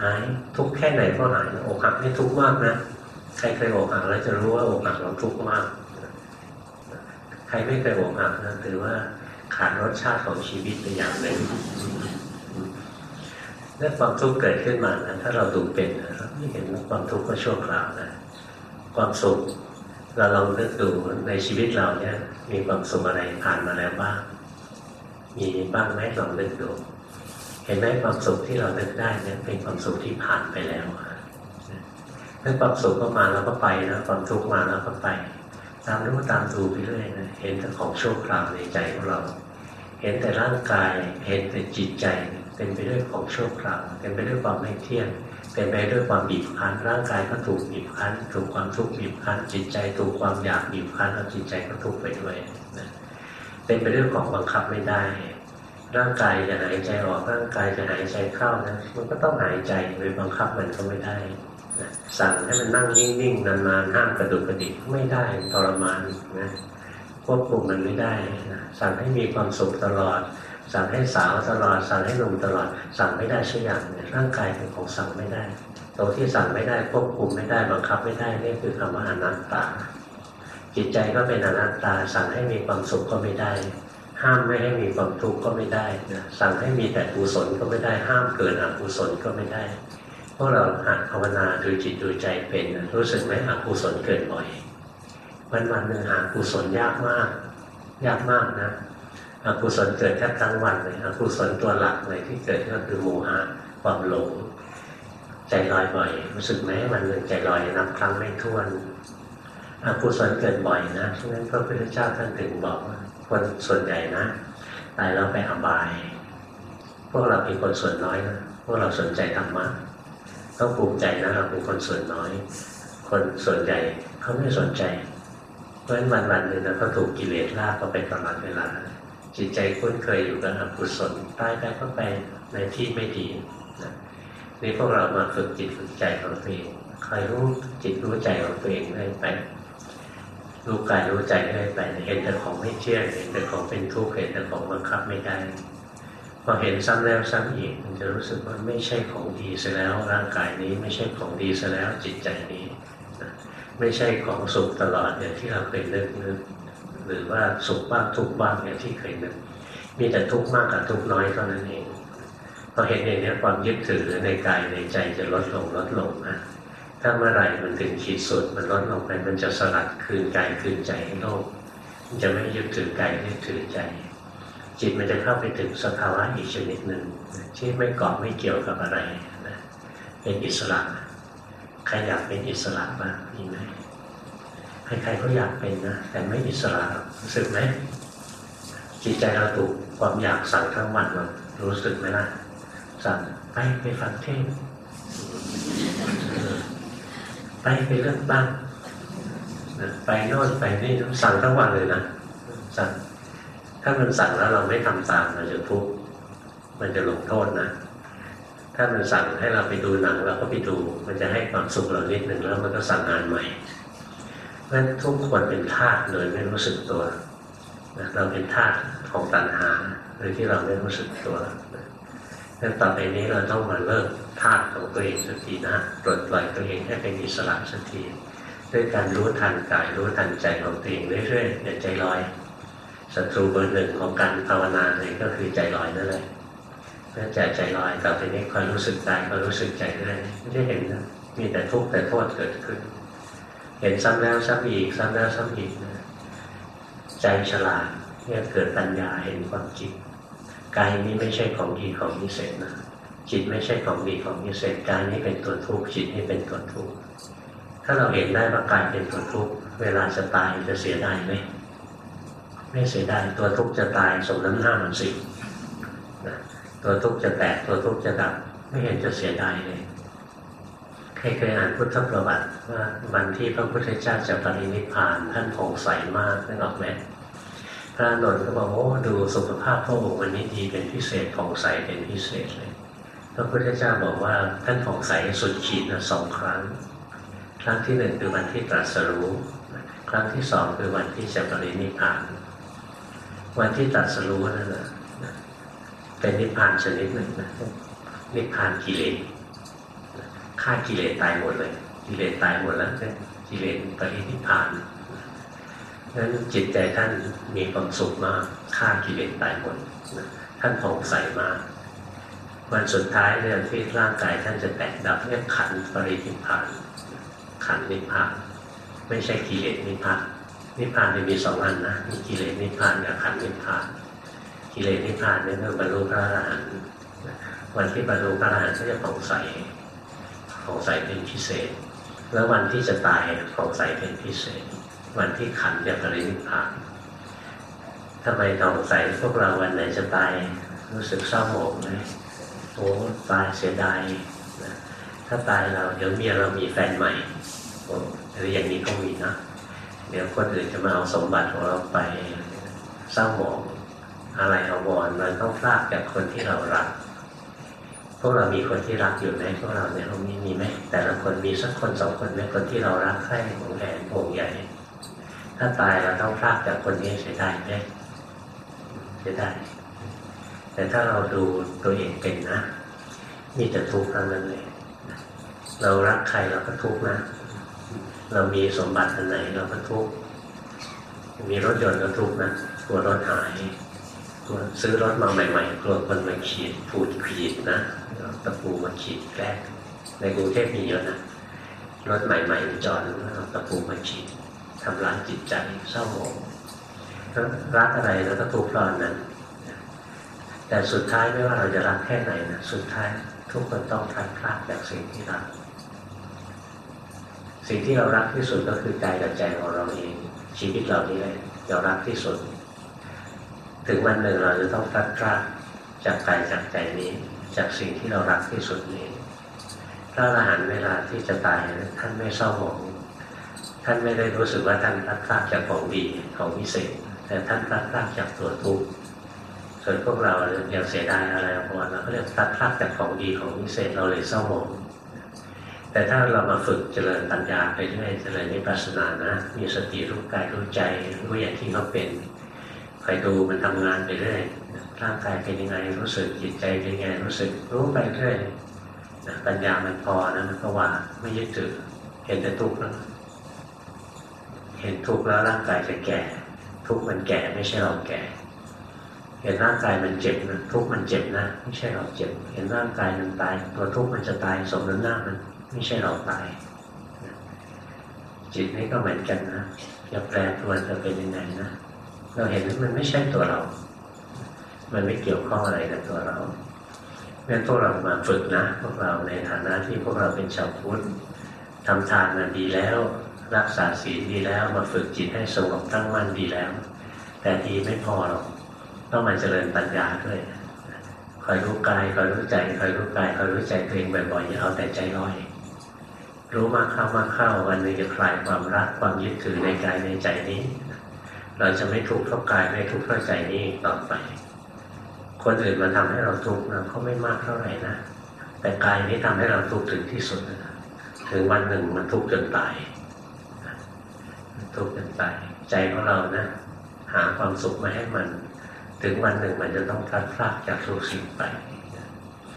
หายทุกแค่ไหนก็หายอกหักนี่ทุกมากนะใครเคยอกหักแล้วจะรู้ว่าอกหักเราทุกมาก ใครไม่เคยอกหักนะถือว่าขาดรสชาติของชีวิตไปอย่างหนึ่ง เมื่อความทุกข์เกิดขึ้นมานะถ้าเราดูเป็นเราไม่เห็นว่าความทุกข์ก็ชั่วคราวนะความสุขเราลองนึกดูในชีวิตเราเนี่ย มีความสุขอะไรผ่านมาแล้วบ้าง มีบ้างไหมลองนึกดูเห็นไหมความสุขที่เรานึกได้เนี่ยเป็นความสุขที่ผ่านไปแล้วเมื่อความสุขก็มาแล้วก็ไปนะความทุกข์มาแล้วก็ไป ตามรู้ตามดูไปเรื่อยนะเห็นแต่ของชั่วคราวในใจของเรา เห็นแต่ร่างกาย เห็นแต่จิตใจ เป็นไปด้วยของชั่วคราวเป็นไปด้วยความไม่เที่ยงเป็นไปด้วยความบีบคั้นร่างกายก็ถูกบีบคั้นถูกความทุกข์บีบคั้นจิตใจถูกความอยากบีบคั้นแล้วจิตใจก็ทุกข์ไปด้วยนะเป็นไปด้วยของบังคับไม่ได้ ร่างกายจะหายใจออกร่างกายจะหายใจเข้านะมันก็ต้องหายใจไปบังคับมันก็ไม่ได้นะสั่งให้มันนั่งนิ่งๆนานๆห้ามกระดุกกระดิกไม่ได้ทรมานนะควบคุมมันไม่ได้นะสั่งให้มีความสุขตลอด สั่งให้สาวตลอด สั่งให้หนุ่มตลอด สั่งไม่ได้สักอย่างเนี่ยร่างกายเป็นของสั่งไม่ได้ตัวที่สั่งไม่ได้ควบคุมไม่ได้บังคับไม่ได้นี่คือคำว่าอนัตตา จิตใจก็เป็นอนัตตา สั่งให้มีความสุขก็ไม่ได้ ห้ามไม่ให้มีความทุกข์ก็ไม่ได้นะสั่งให้มีแต่กุศลก็ไม่ได้ ห้ามเกิดอกุศลก็ไม่ได้พวกเราหัดภาวนาดูจิตดูใจเป็นรู้สึกไหมอกุศลเกิดบ่อยวันวันหนึ่งหากุศลยากมาก ยากมากนะ อกุศลเกิดแทบทั้งวันเลยอกุศลตัวหลักเลยที่เกิดก็คือโมหะความหลง ใจลอยบ่อยรู้สึกไหมวันหนึ่งใจลอยนับครั้งไม่ถ้วนอกุศลเกิดบ่อยนะฉะนั้นพระพุทธเจ้าท่านถึงบอกว่าคนส่วนใหญ่นะตายแล้วไปอบาย พวกเราเป็นคนส่วนน้อยนะพวกเราสนใจธรรมะต้องภูมิใจนะเราเป็นคนส่วนน้อย คนส่วนใหญ่เขาไม่สนใจ เพราะฉะนั้นวันวันหนึ่งนะเขาถูกกิเลสลากก็ไปตลอดเวลา จิตใจคุ้นเคยอยู่กับอกุศลตายไปก็ไปในที่ไม่ดีนะนี่พวกเรามาฝึกจิตฝึกใจของตัวเองคอยรู้จิตรู้ใจของตัวเองได้ไปรู้กายรู้ใจได้ไปเห็นแต่ของไม่เที่ยงเห็นแต่ของเป็นทุกข์เห็นแต่ของบังคับไม่ได้พอเห็นซ้ำแล้วซ้ำอีกมันจะรู้สึกว่าไม่ใช่ของดีซะแล้วร่างกายนี้ไม่ใช่ของดีซะแล้วจิตใจนี้ ไม่ใช่ของสุขตลอดอย่างที่เราเคยนึกนึก หรือว่าสุขบ้างทุกข์บ้างอย่างที่เคยนึกมีแต่ทุกข์มากกับทุกข์น้อยเท่านั้นเองพอเห็นอย่างนี้ความยึดถือในกายในใจจะลดลงลดลงนะถ้าเมื่อไหร่มันถึงขีดสุดมันลดลงไปมันจะสลัดคืนกายคืนใจให้โลกมันจะไม่ยึดถือกายยึดถือใจ จิตมันจะเข้าไปถึงสภาวะอีกชนิดหนึ่งที่ไม่เกาะไม่เกี่ยวกับอะไรนะเป็นอิสระใครอยากเป็นอิสระบ้างมีไหม ใครๆก็อยากเป็นนะ แต่ไม่อิสระรู้สึกไหมจิตใจเราถูกความอยากสั่งทั้งวันเรารู้สึกไหมล่ะสั่งไปไปฟังเทศไปไปเลือกบ้างไปโน่นไปนี่สั่งทั้งวันเลยนะสั่งถ้ามันสั่งแล้วเราไม่ทำตามเราจะทุกข์มันจะลงโทษนะ ถ้ามันสั่งให้เราไปดูหนังเราก็ไปดู มันจะให้ความสุขเรานิดหนึ่งแล้วมันก็สั่งงานใหม่ เพราะฉะนั้นทุกคนเป็นทาสโดยไม่รู้สึกตัวเราเป็นทาสของตัณหาโดยที่เราไม่รู้สึกตัวดังต่อไปนี้เราต้องมาเลิกทาสของตัวเองสักทีนะปลดปล่อยตัวเองให้เป็นอิสระสักทีด้วยการรู้ทันกายรู้ทันใจของตัวเองเรื่อยๆอย่าใจลอยศัตรูเบอร์หนึ่งของการภาวนาเลยก็คือใจลอยนั่นแหละเมื่อใจใจลอยต่อไปนี้คอยรู้สึกกายคอยรู้สึกใจเรื่อยไม่ได้เห็นนะมีแต่ทุกข์แต่โทษเกิดขึ้น เห็นซ้ำแล้วซ้ำอีกซ้ำแล้วซ้ำอีกนะใจฉลาดเนี่ยเกิดปัญญาเห็นความจริงกายนี้ไม่ใช่ของดีของพิเศษนะจิตไม่ใช่ของดีของพิเศษกายนี้เป็นตัวทุกข์จิตนี้เป็นตัวทุกข์ถ้าเราเห็นได้ว่ากายเป็นตัวทุกข์เวลาจะตายจะเสียดายไหมไม่เสียดายตัวทุกข์จะตายสมน้ำหน้ามันสิตัวทุกข์จะแตกตัวทุกข์จะดับไม่เห็นจะเสียดายเลย ใครเคยอ่านพุทธประวัติว่าวันที่พระพุทธเจ้าจะปรินิพพานท่านผ่องใสมากนึกออกไหมพระนนท์ก็บอกโอ้ดูสุขภาพพระองค์วันนี้ดีเป็นพิเศษผ่องใสเป็นพิเศษเลยพระพุทธเจ้าบอกว่าท่านผ่องใสสุดขีดนะสองครั้ง ครั้งที่หนึ่งคือวันที่ตรัสรู้ ครั้งที่สองคือวันที่จะปรินิพพาน วันที่ตรัสรู้นั่นแหละเป็นนิพพานชนิดหนึ่งนะนิพพานกิเลส ฆ่ากิเลสตายหมดเลย กิเลสตายหมดแล้วเนี่กิเลสปรินิพานนั้นจิตใจท่านมีความสุขมากฆ่ากิเลสตายหมดท่านผ่องใสมากวันสุดท้ายเนี่ยที่ร่างกายท่านจะแตกดับเรียขันปรินิพาน ขันนิพพาน ไม่ใช่กิเลสนิพพานนิพพานมีสองอันนะมีกิเลสนิพพานกับขันนิพพาน กิเลสนิพพานเนี่ยคือบรรลุพระอรหันต์วันที่บรรลุพระอรหันต์ก็จะผ่องใส ผ่องใสเป็นพิเศษ แล้ววันที่จะตายผ่องใสเป็นพิเศษ วันที่ขันจะปรินิพพานทำไมสงสัยพวกเราวันไหนจะตายรู้สึกเศร้าโศกไหมโอ้ตายเสียดายถ้าตายเราเดี๋ยวเมียเรามีแฟนใหม่โอ้หรืออย่างนี้ก็มีนะเดี๋ยวคนอื่นจะมาเอาสมบัติของเราไปเศร้าหมองอะไรเอาวอนมันต้องพลาดจากคนที่เรารัก พวกเรามีคนที่รักอยู่ไหมพวกเราเนี่ยเรามีมีไหมแต่ละคนมีสักคนสองคนไหมคนที่เรารักใคร่หวงแหนห่วงใหญ่ถ้าตายเราต้องพลาดจากคนนี้เสียได้ไหมเสียได้แต่ถ้าเราดูตัวเองเป็นนะมีแต่ทุกข์ทั้งนั้นเลยเรารักใครเราก็ทุกข์นะ เรามีสมบัติอันไหนเราก็ทุกข์มีรถยนต์ก็ทุกข์นะกลัวรถหายกลัวซื้อรถมาใหม่ๆกลัวคนมาขีดผูดขีดนะ ตะปูมาขีดแกล้ในกรุงเทพมีเยอะนะรถใหม่ๆจอดแล้วตะปูมาขีดทำร้ายจิตใจเศร้าหมองรักอะไรแล้วก็ทุกข์ร้อนนั้น แต่สุดท้ายไม่ว่าเราจะรักแค่ไหนนะสุดท้ายทุกคนต้องพลัดพลาดจากสิ่งที่รัก สิ่งที่เรารักที่สุดก็คือกายกับใจของเราเอง ชีวิตเรานี่แหละเรารักที่สุด ถึงวันหนึ่งเราจะต้องพลัดพลาดจากกายจากใจนี้ จากสิ่งที่เรารักที่สุดนี้พระอรหันต์เวลาที่จะตายท่านไม่เศร้าหมองท่านไม่ได้รู้สึกว่าท่านพลัดพรากจากของดีของวิเศษ แต่ท่านพลัดพรากจากตัวทุกข์ส่วนพวกเรายังเสียดายอะไรบางเราก็เรียกพลัดพรากจากของดีของวิเศษเราเลยเศร้าหมองแต่ถ้าเรามาฝึกเจริญปัญญาไปเรื่อยเจริญนิพพานานะ มีสติรู้กายรู้ใจรู้อย่างที่เขาเป็นคอยดูมันทำงานไปเรื่อย ร่างกายเป็นยังไงรู้สึกจิตใจเป็นยังไงรู้สึกรู้ไปเรื่อยปัญญามันพอนะมันก็ว่าไม่ยึดถือเห็นแต่ทุกข์แล้วเห็นทุกข์แล้วร่างกายจะแก่ ทุกข์มันแก่ไม่ใช่เราแก่ เห็นร่างกายมันเจ็บนะทุกข์มันเจ็บนะไม่ใช่เราเจ็บ เห็นร่างกายมันตาย ตัวทุกข์มันจะตายสมน้ำหน้ามันไม่ใช่เราตาย จิตนี้ก็เหมือนกันนะจะแปลปรวนจะเป็นยังไงนะเราเห็นมันไม่ใช่ตัวเรา มันไม่เกี่ยวข้องอะไรกับตัวเราเพราะพวกเรามาฝึกนะ พวกเราในฐานะที่พวกเราเป็นชาวพุทธทำทานมาดีแล้ว รักษาศีลดีแล้วมาฝึกจิตให้สงบตั้งมั่นดีแล้ว แต่ดีไม่พอหรอกต้องมาเจริญปัญญาด้วยคอยรู้กายคอยรู้ใจคอยรู้กายคอยรู้ใจตัวเองบ่อยๆอย่าเอาแต่ใจลอย รู้มากเข้ามากเข้าวันนึ่งจะคลายความรักความยึดถือในกายในใจนี้ เราจะไม่ทุกข์เพราะกายไม่ทุกข์เพราะใจนี้ต่อไป คนอื่นมาทำให้เราทุกข์เราก็ไม่มากเท่าไหร่นะแต่กายนี้ทำให้เราทุกข์ถึงที่สุดนะถึงวันหนึ่งมันทุกข์จนตายทุกข์จนตายใจของเรานะ หาความสุขมาให้มัน ถึงวันหนึ่งมันจะต้องพลัดพรากจากทุกสิ่งไป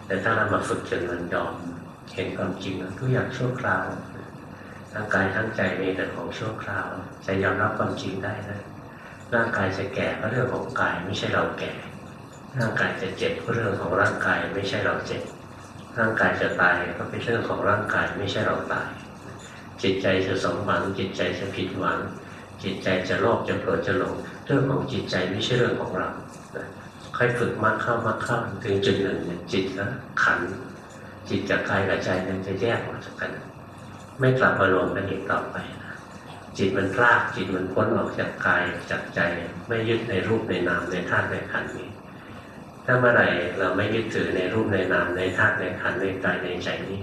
แต่ถ้าเรามาฝึกจนมันยอมเห็นความจริงทุกอย่างชั่วคราวร่างกายทั้งใจมีแต่ของชั่วคราวจะยอมรับความจริงได้นะร่างกายจะแก่ก็เรื่องของกายไม่ใช่เราแก่ ร่างกายจะเจ็บก็เรื่องของร่างกายไม่ใช่เราเจ็บ ร่างกายจะตายก็เป็นเรื่องของร่างกายไม่ใช่เราตาย จิตใจจะสมหวังจิตใจจะผิดหวัง จิตใจจะโลภจะโกรธจะหลงเรื่องของจิตใจไม่ใช่เรื่องของเราค่อยฝึกมากเข้ามากเข้าถึงจุดหนึ่งจิตและขัน จิตกับกายกับใจนั้นจะแยกออกจากกัน ไม่กลับมารวมกันอีกต่อไปจิตมันพลากจิตมันพ้นออกจากกายจากใจ ไม่ยึดในรูปในนามในธาตุในขันธ์นี้ ถ้าเมื่อไหร่เราไม่ยึดถือในรูปในนามในธาตุในขันในกายในใจนี้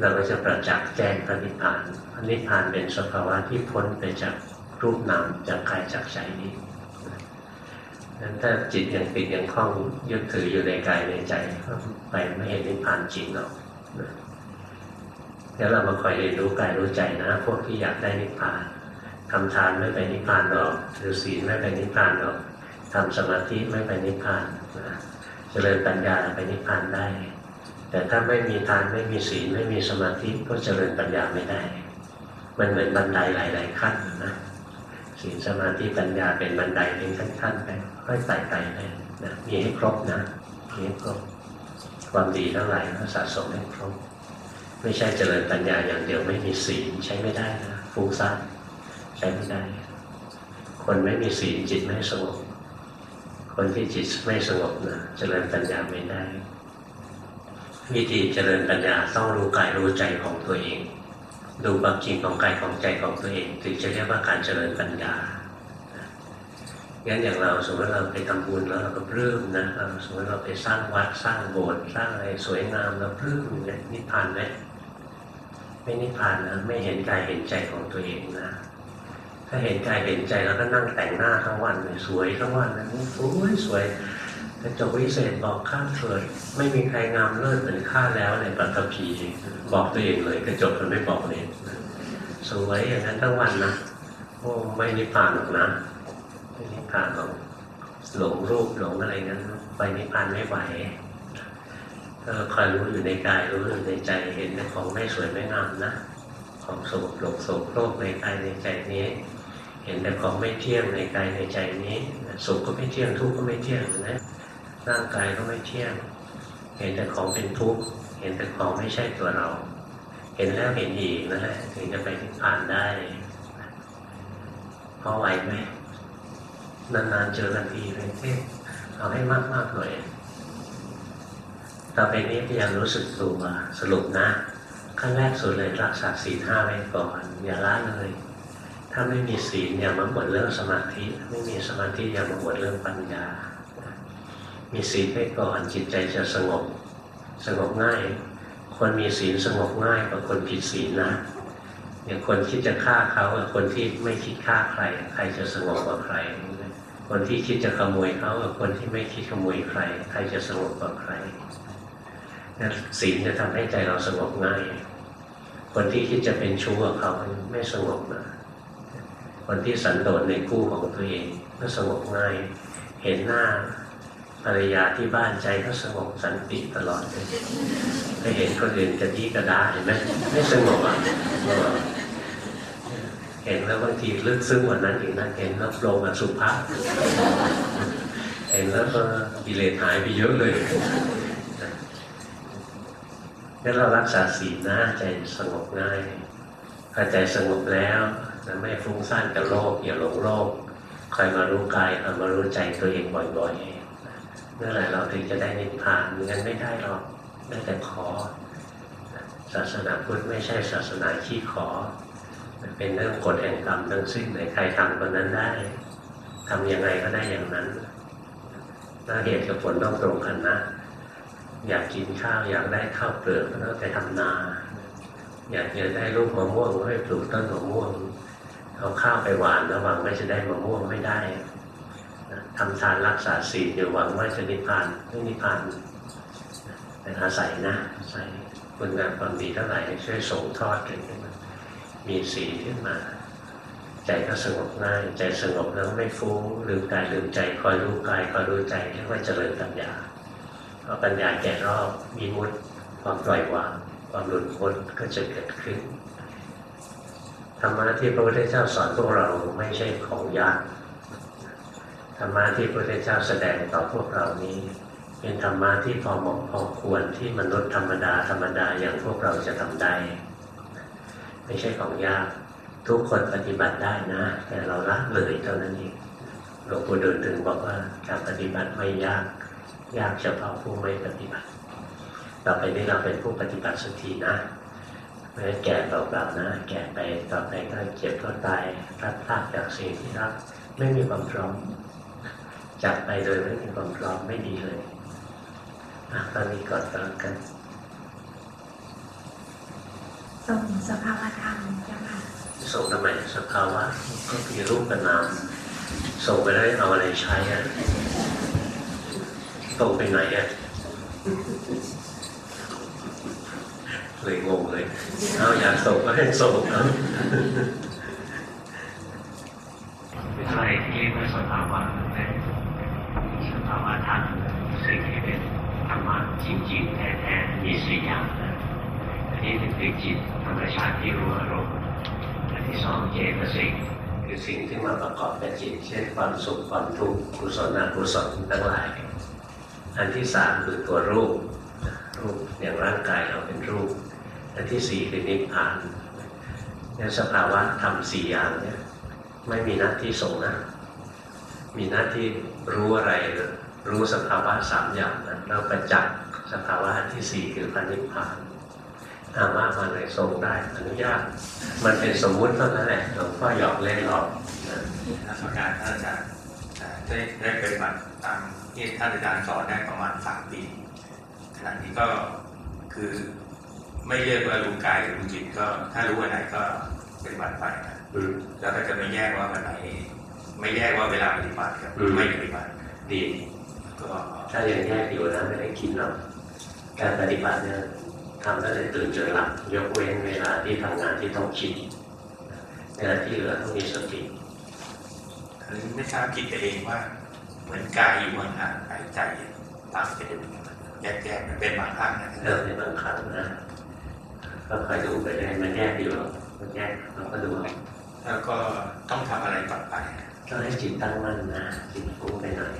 เราก็จะประจักษ์แจ้งพระนิพพานพระนิพพานเป็นสภาวะที่พ้นไปจากรูปนามจากกายจากใจนี้นั้นถ้าจิตยังติดยังคล้องยึดถืออยู่ในกายในใจก็ไปไม่เห็นนิพพานจริงหรอกแล้วเรามาคอยเรียนรู้กายรู้ใจนะ พวกที่อยากได้นิพพานทำทานไม่ไปนิพพานหรอกหรือศีลไม่ไปนิพพานหรอก ทำสมาธิไม่ไปนิพพานนะเจริญปัญญาไปนิพพานได้ แต่ถ้าไม่มีทานไม่มีศีลไม่มีสมาธิก็เจริญปัญญาไม่ได้ มันเหมือนบันไดหลาย ๆ ขั้นนะศีลสมาธิปัญญาเป็นบันไดเป็นขั้นๆไปค่อยไต่ไปเลยนะมีให้ครบนะมีให้ครบความดีทั้งหลายก็สะสมให้ครบไม่ใช่เจริญปัญญาอย่างเดียวไม่มีศีลใช้ไม่ได้นะฟุ้งซ่านใช้ไม่ได้ คนไม่มีศีลจิตไม่สงบ คนที่จิตไม่สงบนะเจริญปัญญาไม่ได้ วิธีเจริญปัญญาต้องรู้กายรู้ใจของตัวเอง ดูความจริงของกายของใจของตัวเองถึงจะเรียกว่าการเจริญปัญญางั้นอย่างเราสมมติเราไปทำบุญแล้วเราก็ปลื้มนะสมมติเราไปสร้างวัดสร้างโบสถ์สร้างอะไรสวยงามเราปลื้มเนี่ยนิพพานไหมไม่นิพพานนะไม่เห็นกายเห็นใจของตัวเองนะ ถ้าเห็นกายเห็นใจแล้วก็นั่งแต่งหน้าทั้งวันเลยสวยทั้งวันนะสวยสวยกระจกวิเศษบอกข้าเถิดไม่มีใครงามเลิศเหมือนข้าแล้วในปัตตภีบอกตัวเองเลยกระจกมันไม่บอกเลยสวยอย่างนั้นทั้งวันนะโอ้ไม่นิพพานหรอกนะไม่นิพพานหรอกหลงรูปหลงอะไรนั้นไปนิพพานไม่ไหวก็คอยรู้อยู่ในกายรู้อยู่ในใจเห็นของไม่สวยไม่งามนะของโศกโลกโศกโลกในกายในใจนี้ เห็นแต่ของไม่เที่ยงในกายในใจนี้สุขก็ไม่เที่ยงทุกข์ก็ไม่เที่ยงนะร่างกายก็ไม่เที่ยง เห็นแต่ของเป็นทุกข์เห็นแต่ของไม่ใช่ตัวเรา เห็นแล้วเห็นอีกนั่นแหละถึงจะไปผ่านได้พอไหวไหมนานๆเจอกันทีเลยเทศเอาให้มากๆหน่อยต่อไปนี้พยายามรู้สึกตัวสรุปนะขั้นแรกสุดเลยรักษาศีลห้าไว้ก่อน อย่าละเลย ถ้าไม่มีศีลอย่ามาหมดเรื่องสมาธิ ไม่มีสมาธิอย่ามาหมดเรื่องปัญญา มีศีลไว้ก่อนจิตใจจะสงบ สงบง่าย คนมีศีลสงบง่ายกว่าคนผิดศีลนะอย่างคนคิดจะฆ่าเขากับคนที่ไม่คิดฆ่าใคร ใครจะสงบกว่าใคร คนที่คิดจะขโมยเขากับคนที่ไม่คิดขโมยใคร ใครจะสงบกว่าใครศีลจะทำให้ใจเราสงบง่าย คนที่คิดจะเป็นชู้กับเขาไม่สงบนะ คนที่สันโดษในคู่ของตัวเองก็สงบง่าย เห็นหน้าภรรยาที่บ้านใจก็สงบสันติตลอดเลยไปเห็นคนอื่นกระดี้กระดาเห็นไหมไม่สงบอะเห็นแล้วบางทีลึกซึ้งกว่านั้นอีกนะเห็นแล้วโลงอสุภะเห็นแล้วก็กิเลสหายไปเยอะเลยงั้นเรารักษาศีลนะใจสงบง่ายพอใจสงบแล้ว จะไม่ฟุ้งซ่านกับโลกอย่าหลงโลกคอยมารู้กายคอยมารู้ใจตัวเองบ่อยๆเมื่อไหร่เราถึงจะได้นิพพานงั้นไม่ได้หรอกได้แต่ขอ ศาสนาพุทธไม่ใช่ศาสนาขี้ขอ เป็นเรื่องกฎแห่งกรรมทั้งสิ้นไหนใครทำคนนั้นได้ทำยังไงก็ได้อย่างนั้นหน้าเหตุกับผลต้องตรงกันนะอยากกินข้าวอยากได้ข้าวเปลือกก็ต้องไปทำนา อยากจะได้ลูกมะม่วงก็ไปปลูกต้นมะม่วง เอาข้าวไปหวานแล้วหวังว่าจะได้มะม่วงไม่ได้ทำทานรักษาศีลอยู่หวังว่าจะนิพพานไม่นิพพานเป็นอาศัยนะอาศัยคุณงามความดีเท่าไหร่ช่วยส่งทอดกันขึ้นมามีสีลขึ้นมา ใจก็สงบง่าย ใจสงบแล้วไม่ฟุ้งลืมกายลืมใจคอยรู้กายคอยรู้ใจเรียกว่าเจริญปัญญาพอปัญญาแก่รอบมีมุดความปล่อยวางความหลุดพ้นก็จะเกิดขึ้น ธรรมะที่พระพุทธเจ้าสอนพวกเราไม่ใช่ของยากธรรมะที่พระพุทธเจ้าแสดงต่อพวกเรานี้ เป็นธรรมะที่พอเหมาะพอควรที่มนุษย์ธรรมดาธรรมดาอย่างพวกเราจะทำได้ ไม่ใช่ของยากทุกคนปฏิบัติได้นะ แต่เราละเลยเท่านั้นเองหลวงปู่ดูลถึงบอกว่าการปฏิบัติไม่ยาก ยากเฉพาะผู้ไม่ปฏิบัติ ต่อไปนี้เราเป็นผู้ปฏิบัติสักทีนะ ไม่แก่เปล่าๆนะ แก่ไปต่อไปก็เจ็บก็ตายพลัดพลาดจากสิ่งที่รักไม่มีความพร้อมจากไปโดยไม่มีความพร้อมไม่ดีเลยอะตอนนี้ก่อนก็แล้วกันส่งสภาวธรรมเจ้าค่ะส่งทำไมสภาวะก็มีรูปกับนามส่งไปได้เอาอะไรใช้อะส่งไปไหนอะ เลยงงเลย เอาอยากส่งก็ให้ส่งเอาเป็นอะไรที่เรียกว่าสภาวะนะสภาวะธรรมสิ่งที่เป็นธรรมะจริงๆแท้ๆมีสี่อย่างนะอันนี้คือจิตธรรมชาติที่รู้อารมณ์อันที่สองเจตสิกคือสิ่งที่มาประกอบกับจิต เช่นความสุขความทุกข์กุศลอกุศลทั้งหลาย อันที่สามคือตัวรูปรูปอย่างร่างกายเราเป็นรูป อันที่สี่คือนิพพานเนี่ยสภาวะธรรมสี่อย่างเนี่ยไม่มีหน้าที่ส่งนะ มีหน้าที่รู้อะไรรู้สภาวะสามอย่างนั้นแล้วประจักษ์สภาวะที่สี่คือพระนิพพานถามว่ามาเลยทรงได้อนุญาต มันเป็นสมมุติเท่านั้นแหละหลวงพ่อหยอกเล่นหรอกนะนักสการท่านอาจารย์ได้ได้ปฏิบัติตามที่ท่านอาจารย์สอนได้ประมาณสามปีขณะนี้ก็คือ ไม่เรียกว่ารู้กายหรือรู้จิตก็ถ้ารู้วันไหนก็ปฏิบัติไปนะอืมแล้วก็จะไม่แยกว่าวันไหนไม่แยกว่าเวลาปฏิบัติกับอืมไม่ปฏิบัติดีก็ถ้ายังแยกอยู่นะไม่ได้คิดหรอกการปฏิบัติเนี่ยทำตั้งแต่ตื่นจนหลับยกเว้นเวลาที่ทำงานที่ต้องคิดเวลาที่เหลือต้องมีสติอันนี้ไม่ทราบคิดไปเองว่า เหมือนกายอยู่บนห่างกายใจตามไปดูแยกแยกๆเป็นบางครั้งนะเริ่มในบางครั้งนะ ก็คอยดูไปได้มันแยกอยู่หรอกมันแยกเราก็ดูเอาแล้วก็ต้องทำอะไรต่อไปต้องให้จิตตั้งมั่นนะจิตฟุ้งไปหน่อย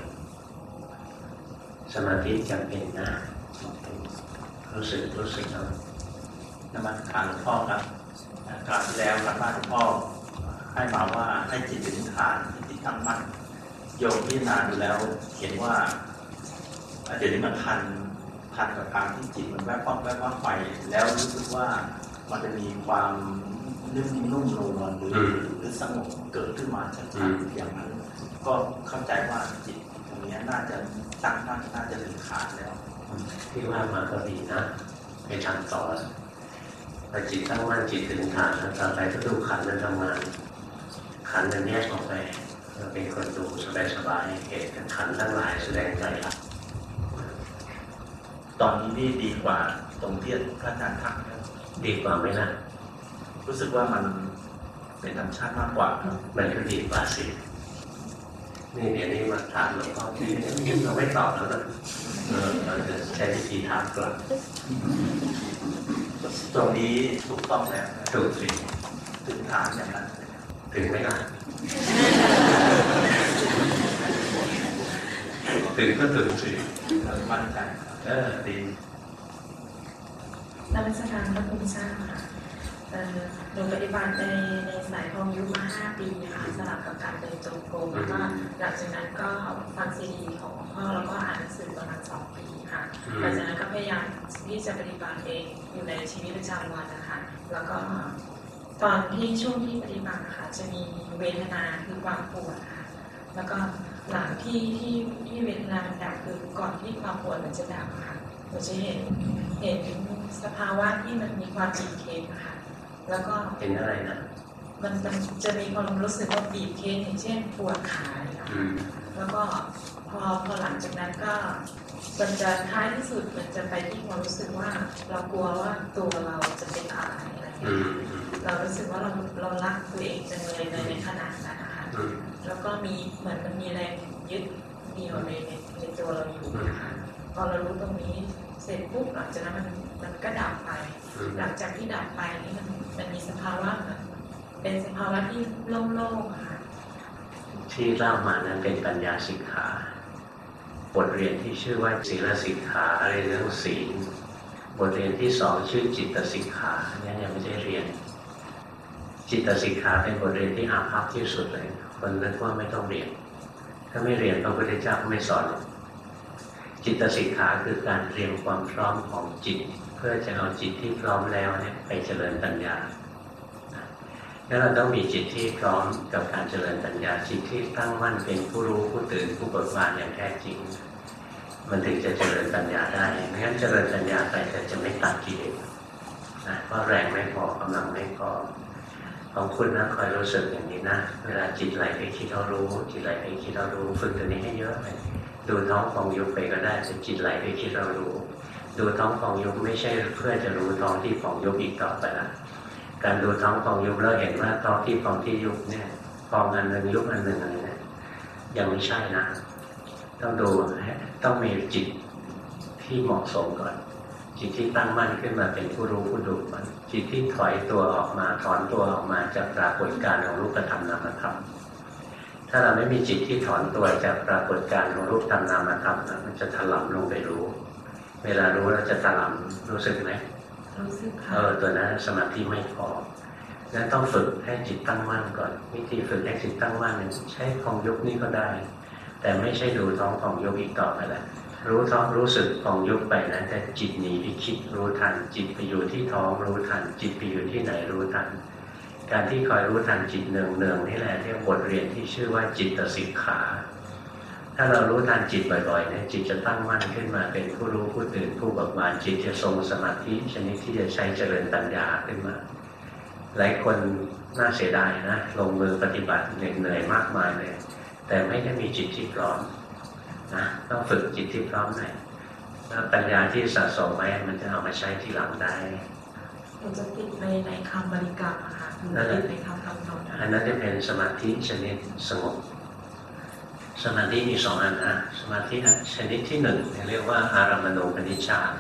สมาธิจำเป็นนะรู้สึกรู้สึกเอานมัสการหลวงพ่อครับกราบที่แล้วครับว่าหลวงพ่อให้มาว่าให้จิตถึงฐานจิตตั้งมั่นโยมพิจารณาดูแล้ว เห็นว่าเดี๋ยวนี้มันทัน ทันกับการที่จิตมันแวบวับแวบวับไป แล้วรู้สึกว่ามันจะมีความนุ่มนุ่มนวลหรือหรือสงบเกิดขึ้นมาชัดๆอย่างนั้นก็เข้าใจว่าจิตตรงนี้น่าจะตั้งมั่นน่าจะถึงฐานแล้วที่ว่ามาก็ดีนะไปทำต่อพอจิตตั้งมั่นจิตถึงฐานแล้วต่อไปก็ดูขันธ์มันทำงานขันธ์มันแยกออกไปเราเป็นคนดูสบายๆเหตุกับขันธ์ทั้งหลายแสดงใจรัก ตอนนี้นี่ดีกว่าตรงที่พระอาจารย์ทักครับดีกว่าไหมนะรู้สึกว่ามันเป็นธรรมชาติมากกว่าครับมันก็ดีกว่าสินี่เดี๋ยวนี้มาถามหลวงพ่อที่เราไม่ตอบแล้วนะเออเราจะใช้วิธีถามก่อนตรงนี้ถูกต้องแล้วนะถูกสิถึงฐานอย่างนั้นถึงไหมล่ะถึงก็ถึงสิมั่นใจ เออดีนักวิชาการพระคุณเจ้าค่ะเอ่อหนูปฏิบัติในในสายทองยุคมาห้าปีค่ะสลับกับการเดินจงกรมแล้วก็หลังจากนั้นก็ฟังซีดีของพ่อแล้วก็อ่านหนังสือประมาณสองปีค่ะอืหลังมจากนั้นก็พยายามที่จะปฏิบัติเองอยู่ในชีวิตประจำวันนะคะ แล้วก็ตอนที่ช่วงที่ปฏิบัตินะคะจะมีเวทนาคือความปวดค่ะแล้วก็หลัง ที่ที่ที่เวทนามันดับคือก่อนที่ความปวดมันจะดับอะค่ะเราจะเห็นเห็นสภาวะที่มันมีความจีบเค้กอะค่ะ แล้วก็เห็นอะไรนะมันมันจะมีความรู้สึกว่าบีบเค้กอย่างเช่นปวดขาเนี่ยค่ะอืมแล้วก็พอพอหลังจากนั้นก็มันจะท้ายที่สุดมันจะไปที่ความรู้สึกว่า เรากลัวว่าตัวเราจะเป็นอะไรอะไรอย่างอืเงี้ยมอืมเรารู้สึกว่าเราเรารักตัวเองจังเลยในในขนาดนั้นนะคะอืม แล้วก็มีเหมือนมันมีแรงยึดเหนี่ยวในในในตัวเราอยู่นะคะพอเรารู้ตรงนี้เสร็จปุ๊บหลังจากนั้นมันมันก็ดับไปอืมหลังจากที่ดับไปนี่มันมันมีสภาวะเหมือนเป็นสภาวะที่โล่งๆอะค่ะที่เล่ามานั้นเป็นปัญญาสิกขาบทเรียนที่ชื่อว่าศีลสิกขาเรียนเรื่องศีลบทเรียนที่สองชื่อจิตสิกขาเนี่ยยังไม่ได้เรียน จิตสิกขาเป็นบทเรียนที่อาภัพที่สุดเลย คนนึกว่าไม่ต้องเรียน ถ้าไม่เรียนพระพุทธเจ้าก็ไม่สอนหรอกจิตสิกขาคือการเตรียมความพร้อมของจิต เพื่อจะเอาจิตที่พร้อมแล้วเนี่ยไปเจริญปัญญาแล้วเราต้องมีจิตที่พร้อมกับการเจริญปัญญาจิตที่ตั้งมั่นเป็นผู้รู้ผู้ตื่นผู้เบิกบานอย่างแท้จริง มันถึงจะเจริญปัญญาได้ไม่งั้นเจริญปัญญาไปแต่จะไม่ตัดกิเลสนะเพราะแรงไม่พอกำลังไม่พอ ของคุณนะคอยรู้สึกอย่างนี้นะ เวลาจิตไหลไปคิดเรารู้ จิตไหลไปคิดเรารู้ฝึกตัวนี้ให้เยอะเลยดูท้องของยุบไปก็ได้แต่จิตไหลไปคิดเรารู้ ดูท้องของยุบไม่ใช่เพื่อจะรู้ท้องที่ของยุบอีกต่อไปละการดูท้องของยุบแล้วเห็นว่าท้องที่ของที่ยุบเนี่ยฟองอันหนึ่งยุบอันหนึ่งอะไรเนี่ยยังไม่ใช่นะ ต้องดูต้องมีจิตที่เหมาะสมก่อน จิตที่ตั้งมั่นขึ้นมาเป็นผู้รู้ผู้ดูก่อนจิตที่ถอยตัวออกมาถอนตัวออกมาจากปรากฏการณ์ของรูปธรรมนามธรรมถ้าเราไม่มีจิตที่ถอนตัวจากปรากฏการณ์ของรูปธรรมนามธรรมนะมันจะถลำลงไปรู้ เวลารู้แล้วจะถลำรู้สึกไหมรู้สึกเอค่ะอตัวนั้นสมาธิไม่พองั้นต้องฝึกให้จิตตั้งมั่นก่อน วิธีฝึกให้จิตตั้งมั่นเนี่ยใช้ของยุบนี่ก็ได้ แต่ไม่ใช่ดูท้องของยุบอีกต่อไปแล้ว รู้ท้องรู้สึกของยุบไปนะแต่จิตหนีไปคิดรู้ทัน จิตไปอยู่ที่ท้องรู้ทัน จิตไปอยู่ที่ไหนรู้ทัน การที่คอยรู้ทันจิตเนืองเนืองนี่แหละเรียกบทเรียนที่ชื่อว่าจิตสิกขา ถ้าเรารู้ทันจิตบ่อยๆเนี่ยจิตจะตั้งมั่นขึ้นมาเป็นผู้รู้ผู้ตื่นผู้เบิกบานจิตจะทรงสมาธิชนิดที่จะใช้เจริญปัญญาขึ้นมา หลายคนน่าเสียดายนะลงมือปฏิบัติเหนื่อยๆมากมายเลยแต่ไม่ได้มีจิตที่พร้อม นะต้องฝึกจิตที่พร้อมหน่อยแล้วปัญญาที่สะสมไว้มันจะเอามาใช้ทีหลังได้หนูจะติดในในคำบริกรรมอะค่ะหนูติดในคำคำนองนะอันนั้นจะเป็นสมาธิชนิดสงบ สมาธิมีสองอันนะสมาธิชนิดที่หนึ่งเรียกว่าอารามณูปนิชฌาน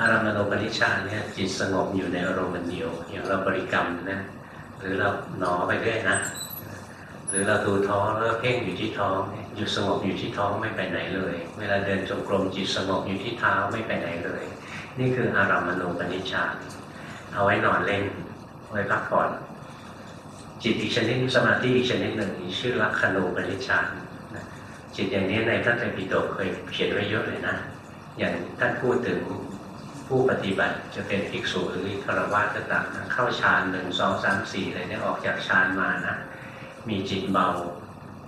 อารามณูปนิชฌานเนี่ยจิตสงบอยู่ในอารมณ์เดียว อย่างเราบริกรรมนะหรือเราหนอไปเรื่อยนะ หรือเราดูท้องแล้วเพ่งอยู่ที่ท้องเนี่ย อยู่สงบอยู่ที่ท้องไม่ไปไหนเลย เวลาเดินจงกรมจิตสงบอยู่ที่เท้าไม่ไปไหนเลย นี่คืออารามณูปนิชฌานเอาไว้นอนเล่นไว้พักผ่อน จิตอีกชนิดสมาธิอีกชนิดหนึ่งชื่อลักขณูปนิชฌานจิตอย่างนี้ในพระไตรปิฎกเคยเขียนไว้เยอะเลยนะ อย่างท่านพูดถึงผู้ปฏิบัติจะเป็นภิกษุหรือฆราวาสก็ตามนะเข้าฌานหนึ่งสองสามสี่อะไรเนี่ยออกจากฌานมานะมีจิตเบา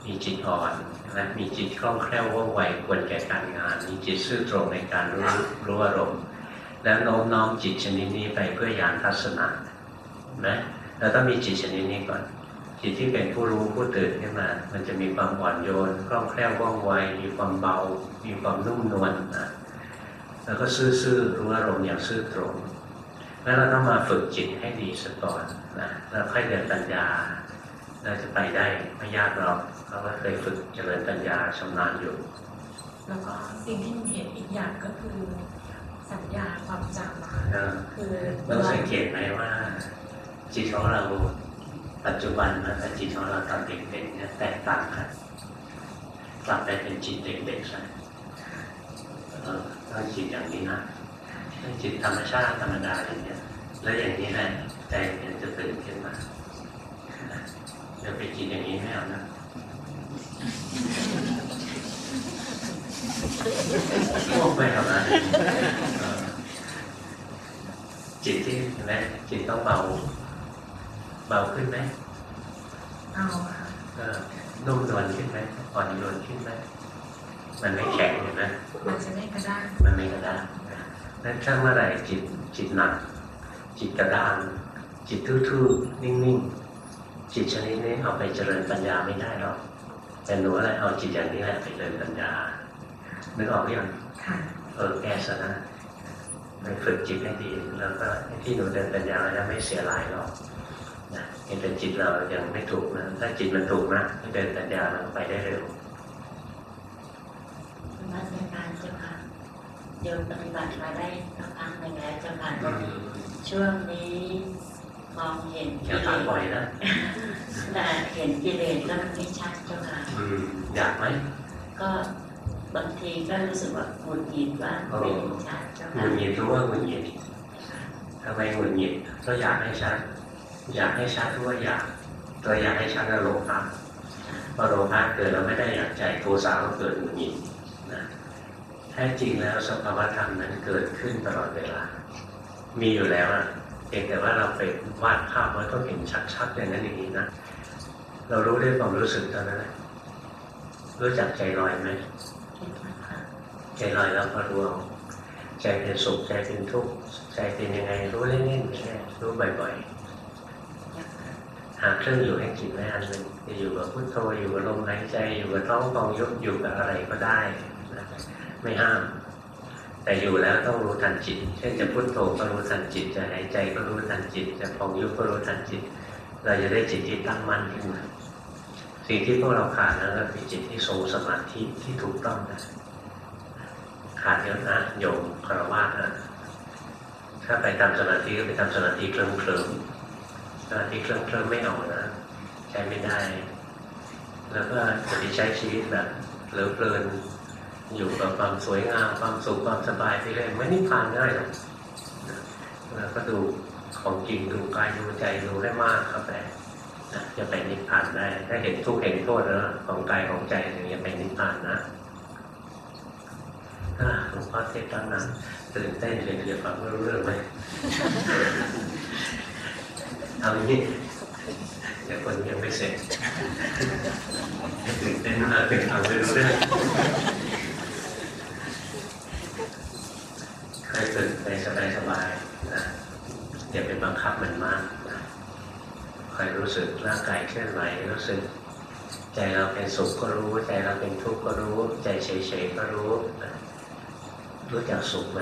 มีจิตอ่อนนะมีจิตคล่องแคล่วว่องไวควรแก่การงาน มีจิตซื่อตรงในการรู้รู้อารมณ์ แล้วโน้มน้อมจิตชนิดนี้ไปเพื่อยานทัศนะนะเราต้องมีจิตชนิดนี้ก่อน จิตที่เป็นผู้รู้ผู้ตื่นขึ้นมา มันจะมีความอ่อนโยนคล่องแคล่วว่องไว มีความเบา มีความนุ่มนวลนะแล้วก็ซื่อๆรู้อารมณ์อย่างซื่อตรงแล้วเราต้องมาฝึกจิตให้ดีสักก่อนนะแล้วค่อยเดินปัญญาเราจะไปได้ไม่ยากหรอก เพราะว่าเคยฝึกเจริญปัญญาชำนาญอยู่ แล้วก็สิ่งที่หนูเห็นอีกอย่างก็คือ สัญญาความจำอะค่ะเออคือเราสังเกตไหมว่าจิตของเราปัจจุบันนะกับจิตของเราตอนเด็กๆเนี่ยแตกต่างกันกลับไปเป็นจิตเด็กๆซะเออต้องจิตอย่างนี้นะต้องจิตธรรมชาติธรรมดาอย่างเนี้ยแล้วอย่างนี้แหละใจมันจะตื่นขึ้นมาเดี๋ยวไปจิตอย่างนี้ไม่เอานะ โอ้ไม่เอานะเออจิตที่เห็นไหมจิตต้องเบา เบาขึ้นไหมเอาค่ะเออนุ่มนวลขึ้นไหมอ่อนโยนขึ้นไหมมันไม่แข็งเห็นไหมมันจะไม่กระด้างมันไม่กระด้างนะนั้นถ้าเมื่อไหร่จิตจิตหนัก จิตกระด้างจิตทื่อๆนิ่งๆ จิตชนิดนี้เอาไปเจริญปัญญาไม่ได้หรอก แต่หนูอะไรเอาจิตอย่างนี้แหละไปเจริญปัญญานึกออกหรือยังค่ะเออแก้ซะนะไปฝึกจิตให้ดีแล้วก็ที่หนูเดินปัญญาแล้วไม่เสียหลายหรอกนะเห็นแต่จิตเรายังไม่ถูกนะถ้าจิตมันถูกนะเดินปัญญามันไปได้เร็วมาตรการเจ้าค่ะโยมปฏิบัติมาได้สักพักหนึ่งแล้วเจ้าค่ะช่วงนี้ มองเห็นอกิย่าเลฟังสบ่อยนะแต่เห็นกิเลสแล้วมันไม่ชัดเจ้าค่ะอืมอยากไหมก็บางทีก็รู้สึกว่าหงุดหงิดว่าไม่เห็นชัดเจ้าหงุค่ะดหงิดรู้ว่าหงุดหงิดทำไมหงุดหงิดก็อยากให้ชัดอยากให้ชัดรู้ว่าอยาก ตัวอยากให้ชัดก็โลภะพอโลภะเกิดเราไม่ได้อยากใจโทสะก็เกิดหงุดหงิดนะแท้จริงแล้วสภาวธรรมนั้นเกิดขึ้นตลอดเวลา มีอยู่แล้วอะ เพียงแต่ว่าเราไปวาดภาพไว้ต้องเห็นชัดๆอย่างนั้นอย่างนี้นะเรารู้ด้วยความรู้สึกเท่านั้นแหละรู้จักใจลอยไหมใจลอยแล้วก็รู้เอาใจเป็นสุขใจเป็นทุกข์ใจเป็นยังไงรู้เล่นๆแค่รู้บ่อยๆหาเครื่องอยู่ให้จิตไว้อันหนึ่งจะอยู่กับพุทโธอยู่กับลมหายใจอยู่กับท้องฟองยุบอยู่กับอะไรก็ได้ ไม่ห้าม แต่อยู่แล้วต้องรู้ทันจิต เช่นจะพุทโธก็รู้ทันจิต จะหายใจก็รู้ทันจิต จะฟองยุบก็รู้ทันจิต เราจะได้จิตที่ตั้งมั่นขึ้นมาสิ่งที่พวกเราขาดนั้นก็คือจิตที่ทรงสมาธิที่ถูกต้องนะขาดเยอะนะโยมคารวะนะถ้าไปทำสมาธิก็ไปทำสมาธิเคลิ้มเคลิ้มสมาธิเคลิ้มเคลิ้มไม่เอานะใช้ไม่ได้ แล้วก็จะไปใช้ชีวิตแบบเหลือเพลิน อยู่กับความสวยงามความสุขความสบายไปเรื่อยไม่นิพพานง่ายหรอกแล้วก็ดูของจริงดูกายดูใจดูให้มากเข้าไปนะจะไปนิพพานได้ ถ้าเห็นทุกข์เห็นโทษแล้วของกายของใจถึงจะไปนิพพานนะหลวงพ่อเทศตั้งนั้นตื่นเต้นเลยเดี๋ยวฟังเรื่องไหมเอาอย่างนี้เดี๋ยวคนยังไม่เสร็จตื่นเต้นมากเป็นฟังไม่รู้เรื่อง ใครฝึกไปสบายๆนะอย่าไปบังคับมันมากนะคอยรู้สึกร่างกายเคลื่อนไหวรู้สึก ใจเราเป็นสุขก็รู้ ใจเราเป็นทุกข์ก็รู้ ใจเฉยๆก็รู้นะรู้จักสุขไหม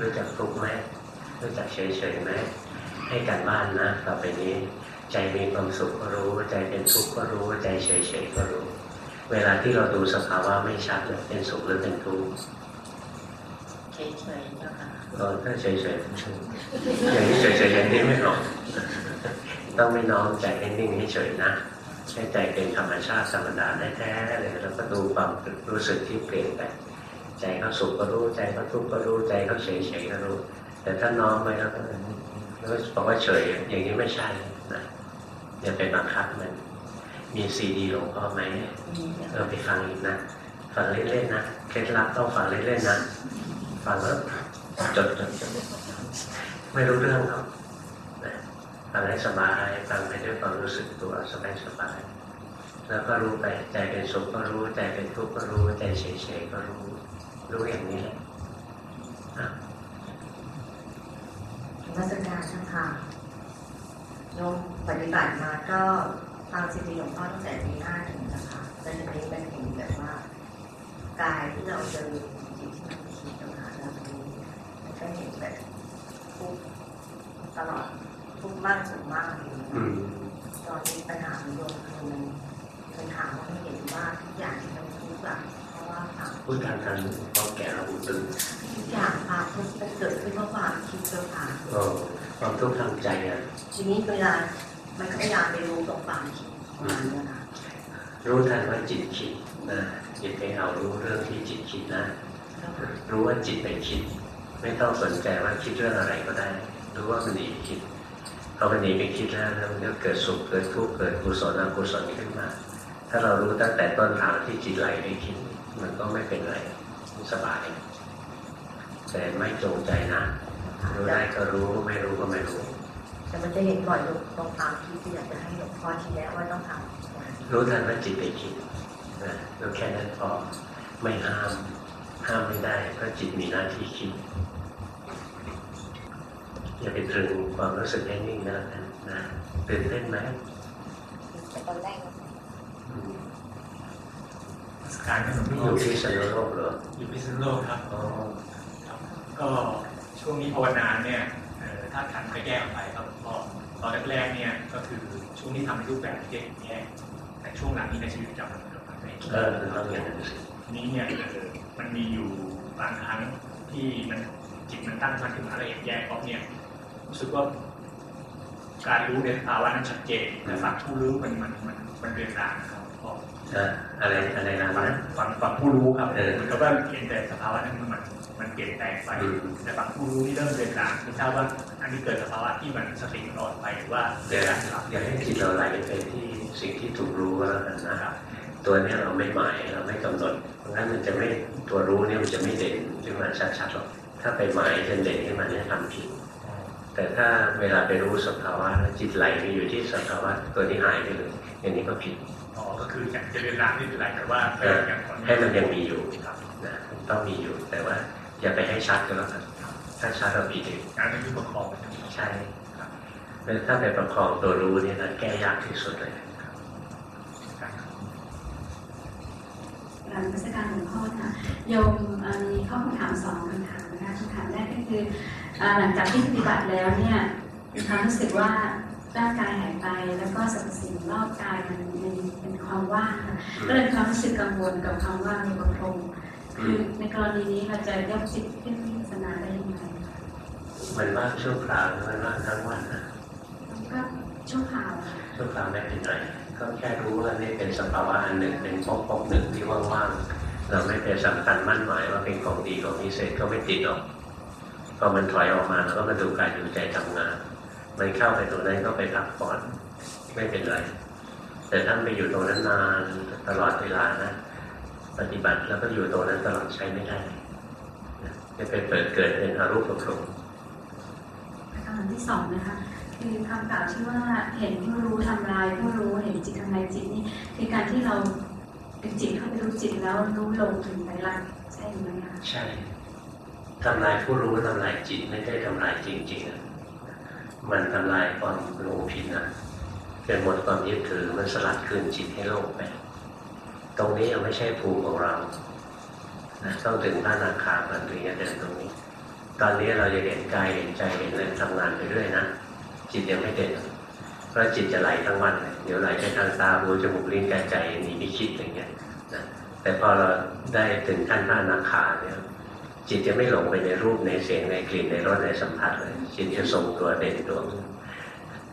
รู้จักทุกข์ไหมรู้จักเฉยๆไหมให้การบ้านนะต่อไปนี้ ใจมีความสุขก็รู้ ใจเป็นทุกข์ก็รู้ ใจเฉยๆก็รู้ เวลาที่เราดูสภาวะไม่ชัดเนี่ยเป็นสุขหรือเป็นทุกข์ เฉยๆเจ้าค่ะเออถ้าเฉยๆเป็นทุกข์อย่างนี้เฉยๆอย่างนี้ไม่หรอกต้องไม่น้อมใจให้นิ่งให้เฉยนะให้ใจเป็นธรรมชาติธรรมดาแท้ๆเลยแล้วก็ดูความรู้สึกที่เปลี่ยนไปใจเขาสุขก็รู้ใจเขาทุกข์ก็รู้ใจเขาเฉยเฉยๆก็รู้ แต่ถ้าน้อมไปแล้วก็แล้วบอกว่าเฉยอย่างนี้ไม่ใช่นะอย่าไปบังคับมัน มีซีดีหลวงพ่อไหมมีเจ้าเออไปฟังอีกนะฟังเล่นๆนะเคล็ดลับต้องฟังเล่นๆนะ ฟังแล้วจดจดจดไม่รู้เรื่องหรอกนะฟังให้สบายฟังไปด้วยความรู้สึกตัวสบายสบายๆแล้วก็รู้ไปใจเป็นสุขก็รู้ใจเป็นทุกข์ก็รู้ใจเฉยๆก็รู้ รู้อย่างนี้แหละอะมาสการท่านค่ะโยมปฏิบัติมาก็ฟังซีดีหลวงพ่อตั้งแต่ปีห้าถึงนะคะแต่ทีนี้เป็นเห็นแบบว่า ทุกข์ทางใจอะทีนี้เวลามันก็พยายามไปรู้ตรงความคิดประมาณนี้นะคะรู้ทันว่าจิตคิดนะจิตไปเอารู้เรื่องที่จิตคิดนะ รู้ว่าจิตไปคิด ไม่ต้องสนใจว่าคิดเรื่องอะไรก็ได้ รู้ว่ามันหนีไปคิดพอมันหนีไปคิดแล้วมันก็เกิดสุขเกิดทุกข์เกิดกุศลอกุศลขึ้นมา ถ้าเรารู้ตั้งแต่ต้นทางที่จิตไหลไปคิด มันก็ไม่เป็นไรสบายแต่ไม่จงใจนะ รู้ได้ก็รู้ไม่รู้ก็ไม่รู้แต่มันจะเห็นบ่อยตรงความคิดที่อยากจะให้หลวงพ่อชี้แนะว่าต้องทำรู้ทันว่าจิตไปคิดนะรู้แค่นั้นพอไม่ห้ามห้ามไม่ได้เพราะจิตมีหน้าที่คิดอย่าไปตรึงความรู้สึกให้นิ่งนะนะตื่นเต้นไหมแต่ตอนแรกอืมสการขนมนี่โลอยู่กที่สนุโลกเหรออยู่พิษณุโลกครับอ๋อครับก็ ช่วงนี้ภาวนาเนี่ยเอ่อถ้าขันก็แยกออกไปครับก็ตอนแรกๆเนี่ยก็คือช่วงที่ทำในรูปแบบที่แยกแต่ช่วงหลังนี้ในชีวิตประจำวันเราทำไม่เออต้องอย่างนั้นสิทีนี้เนี่ยเอ่อมันมีอยู่บางครั้งที่มันจิตมันตั้งมั่นขึ้นมาละเอียดแยกปั๊บเนี่ยรู้สึกว่าการรู้ในสภาวะนั้นชัดเจนแต่ฝั่งผู้รู้มันมันมันมันเรือนรางครับก็ อะอะไรอะไรนะฝั่งฝั่งฝั่งผู้รู้ครับเออเหมือนกับว่าเห็นแต่สภาวะนั้นมันมันเปลี่ยนแปลงไปอืมแต่ฝั่งผู้รู้ที่เริ่มเรียนรู้ไม่ทราบว่าอันนี้เกิดสภาวะที่มันสติมันอ่อนไปหรือว่าเดี๋ยวการหลับอย่าให้จิตเราไหลไปที่สิ่งที่ถูกรู้ก็แล้วกันนะนะครับตัวเนี้ยเราไม่หมายเราไม่กำหนดเพราะงั้นมันจะไม่ตัวรู้เนี่ยมันจะไม่เด่นขึ้นมาชัดๆหรอกถ้าไปหมายจนเด่นขึ้นมาเนี่ยทำผิดแต่ถ้าเวลาไปรู้สภาวะแล้วจิตไหลไปอยู่ที่สภาวะตัวนี้หายไปเลยอย่างนี้ก็ผิด อ๋อก็คืออยากจะเรียนรู้ไม่เป็นไรแต่ว่าเอออย่างก่อนให้มันยังมีอยู่ครับนะต้องมีอยู่แต่ว่า อย่าไปให้ชัดก็แล้วกันถ้าชัดเราผิดเองการเป็นผู้ปกครองมันจะมีใช่ครับแล้วถ้าไปประคองตัวรู้เนี่ยนะแก้ยากที่สุดเลยการหลังราชการหลวงพ่อค่ะโยมเอ่อมีข้อคำถามสองคำถามนะคะคำถามแรกก็คือเอ่อหลังจากที่ปฏิบัติแล้วเนี่ยมีความรู้สึกว่า ร่างกายหายไปแล้วก็สรรพสิ่งรอบกายมันเป็นเป็นความว่างค่ะก็เลยมีความรู้สึกกังวลกับความว่างในบางพรมคือในกรณีนี้เราจะยกจิตขึ้นวิปัสสนาได้ยังไงคะมันว่างชั่วคราวมันว่างทั้งวันนะมันก็ชั่วคราวค่ะชั่วคราวไม่เป็นไรก็แค่รู้ว่านี่เป็นสภาวะอันหนึ่งเป็นภพภพหนึ่งที่ว่างๆเราไม่ไปสำคัญมั่นหมายว่าเป็นของดีของพิเศษก็ไม่ติดหรอกพอมันถอยออกมาแล้วก็มาดูกายดูใจทำงาน มันเข้าไปตรงนั้นก็ไปพักผ่อนไม่เป็นไร แต่ถ้าไปอยู่ตรงนั้นนานตลอดเวลานะปฏิบัติแล้วก็อยู่ตรงนั้นตลอดใช้ไม่ได้นะจะไปเปิดเกิดเป็นอรูปภพคำถามที่สองนะคะคือคำกล่าวที่ว่าเห็นผู้รู้ทำลายผู้รู้เห็นจิตทำลายจิตนี่คือการที่เราเป็นจิตเข้าไปรู้จิตแล้วรู้ลงถึงไตรลักษณ์ใช่ไหมคะใช่ทำลายผู้รู้ทำลายจิตไม่ได้ทำลายจริงๆอะ มันทำลายความหลงผิดนะเป็นหมดความยึดถือมันสลัดคืนจิตให้โลกไปตรงนี้ยังไม่ใช่ภูมิของเรานะต้องถึงพระนาคามันถึงจะเดินตรงนี้ ตอนนี้เราจะเห็นกายเห็นใจเห็นอะไรทำงานไปเรื่อยนะจิตยังไม่เด่นเพราะจิตจะไหลทั้งวันเลยเดี๋ยวไหลไปทางตาหูจมูกลิ้นกายใจหนีไม่คิดอย่างเงี้ยนะแต่พอเราได้ถึงขั้นพระนาคาเนี่ย จิตจะไม่หลงไปในรูปในเสียงในกลิ่นในรสในสัมผัสเลยจิตจะทรงตัวเด่นดวง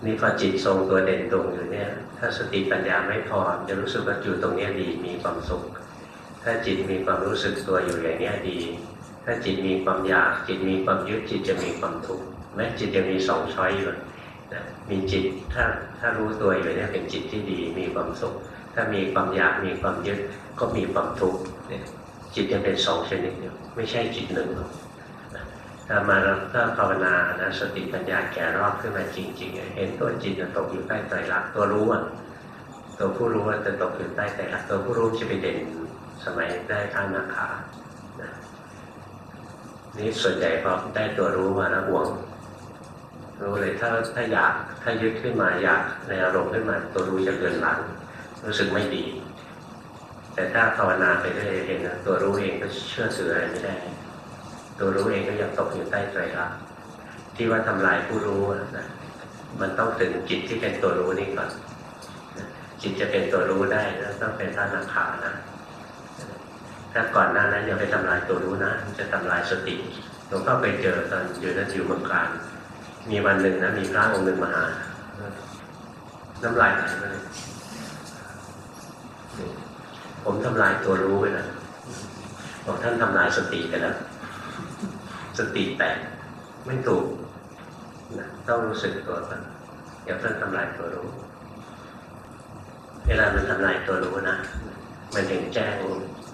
นี่พอจิตทรงตัวเด่นดวงอยู่เนี่ย ถ้าสติปัญญาไม่พอจะรู้สึกว่าอยู่ตรงเนี้ยดีมีความสุข ถ้าจิตมีความรู้สึกตัวอยู่อย่างเนี้ยดี ถ้าจิตมีความอยาก จิตมีความยึดจิตจะมีความทุกข์แม้จิตจะมีสองช้อยอยู่นะมีจิตถ้าถ้ารู้ตัวอยู่เนี่ยเป็นจิตที่ดีมีความสุข ถ้ามีความอยากมีความยึดก็มีความทุกข์เนี่ย จิตยังเป็นสองชนิดไม่ใช่จิตหนึ่งหรอกถ้ามาแล้วถ้าภาวนานะสติปัญญาแก่รอบขึ้นมาจริงๆ เห็นตัวจิตจะตกอยู่ใต้ไตรลักษณ์ตัวรู้อะตัวผู้รู้ว่าจะตกอยู่ใต้ไตรลักษณ์ตัวผู้รู้จะไปเด่นสมัยได้ข้านาคานี่ส่วนใหญ่พอได้ตัวรู้มาแล้วห่วง รู้เลยถ้าถ้าอยากถ้ายึดขึ้นมาอยากในอารมณ์ขึ้นมา ตัวรู้จะเกินหลัง รู้สึกไม่ดี แต่ถ้าภาวนาไปเรื่อยเองนะตัวรู้เองก็เชื่อถืออะไรไม่ได้ ตัวรู้เองก็ยังตกอยู่ใต้ไตรลักที่ว่าทำลายผู้รู้นะมันต้องถึงจิตที่เป็นตัวรู้นี่ก่อนจิตจะเป็นตัวรู้ได้นะต้องเป็นท่านาขานะถ้าก่อนหน้านั้นอย่าไปทำลายตัวรู้นะจะทำลายสติหลวงพ่อไปเจอตอนอยู่นั่นอยู่เมืองการ มีวันหนึ่งนะมีพระองค์หนึ่งมาหาน้ำลายไหลมาเลย ผมทำลายตัวรู้ไปแล้วบอกท่านทำลายสติไปแล้วสติแตกไม่ถูกนะต้องรู้สึกตัวก่อนอย่าเพิ่งทำลายตัวรู้ เวลามันทำลายตัวรู้นะมันถึงแจ้ง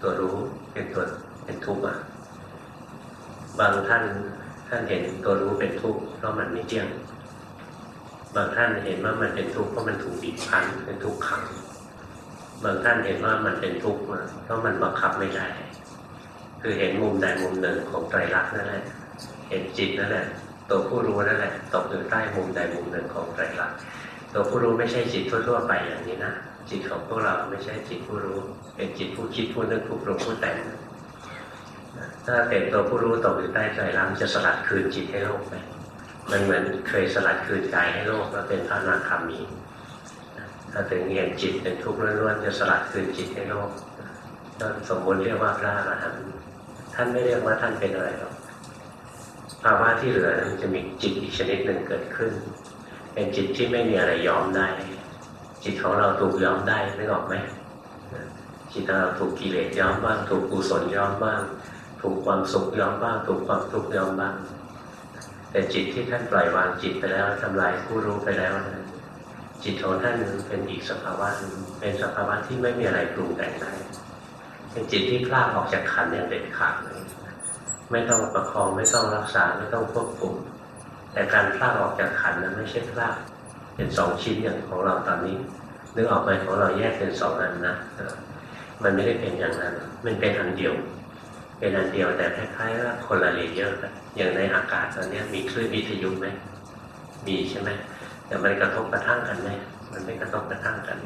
ตัวรู้เป็นตัวเป็นทุกข์อะบางท่านท่านเห็นตัวรู้เป็นทุกข์เพราะมันไม่เที่ยง บางท่านเห็นว่ามันเป็นทุกข์เพราะมันถูกบีบคั้นเป็นทุกข์ขัง บางท่านเห็นว่ามันเป็นทุกข์เพราะมันบังคับไม่ได้ คือเห็นมุมใดมุมหนึ่งของไตรลักษณ์นั่นแหละ เห็นจิตนั่นแหละตัวผู้รู้นั่นแหละตกอยู่ใต้มุมใดมุมหนึ่งของไตรลักษณ์ตัวผู้รู้ไม่ใช่จิตทั่วๆไปอย่างนี้นะจิตของพวกเราไม่ใช่จิตผู้รู้ เป็นจิตผู้คิดผู้นึกผู้ปรุงผู้แต่งถ้าเป็นตัวผู้รู้ตกอยู่ใต้ใจรักจะสลัดคืนจิตให้โลกไปมันเหมือนเคยสลัดคืนกายให้โลกแล้วเป็นพระอนาคามี ถ้าถึงเห็นจิตเป็นทุกข์ล้วนๆจะสลัดคืนจิตให้โลกก็สมมติเรียกว่าพระอรหันต์ท่านไม่เรียกว่าท่านเป็นอะไรหรอกภาวะที่เหลือมันจะมีจิตอีกชนิดหนึ่งเกิดขึ้น เป็นจิตที่ไม่มีอะไรยอมได้ จิตของเราถูกยอมได้ไม่ออกไหมจิตเราถูกกิเลสยอมบ้างถูกกุศลยอมบ้าง ถูกความสุขยอมบ้าง ถูกความทุกข์ยอมบ้าง แต่จิตที่ท่านปล่อยวางจิตไปแล้วทำลายผู้รู้ไปแล้วนะ จิตของท่านเป็นอีกสภาวะหนึ่งเป็นสภาวะที่ไม่มีอะไรปรุงแต่งได้เป็นจิตที่พรากออกจากขันธ์อย่างเด็ดขาดเลยไม่ต้องประคองไม่ต้องรักษาไม่ต้องควบคุมแต่การพรากออกจากขันธ์นั้นไม่ใช่พรากเป็นสองชิ้นอย่างของเราตอนนี้นึกออกไหมของเราแยกเป็นสองอันนะมันไม่ได้เป็นอย่างนั้น มันเป็นอันเดียว เป็นอันเดียวแต่คล้ายๆว่าคนละ layer อย่างในอากาศตอนนี้มีคลื่นวิทยุไหมมีใช่ไหม แต่มันกระทบกระทั่งกันไหมมันไม่กระทบกระทั่งกัน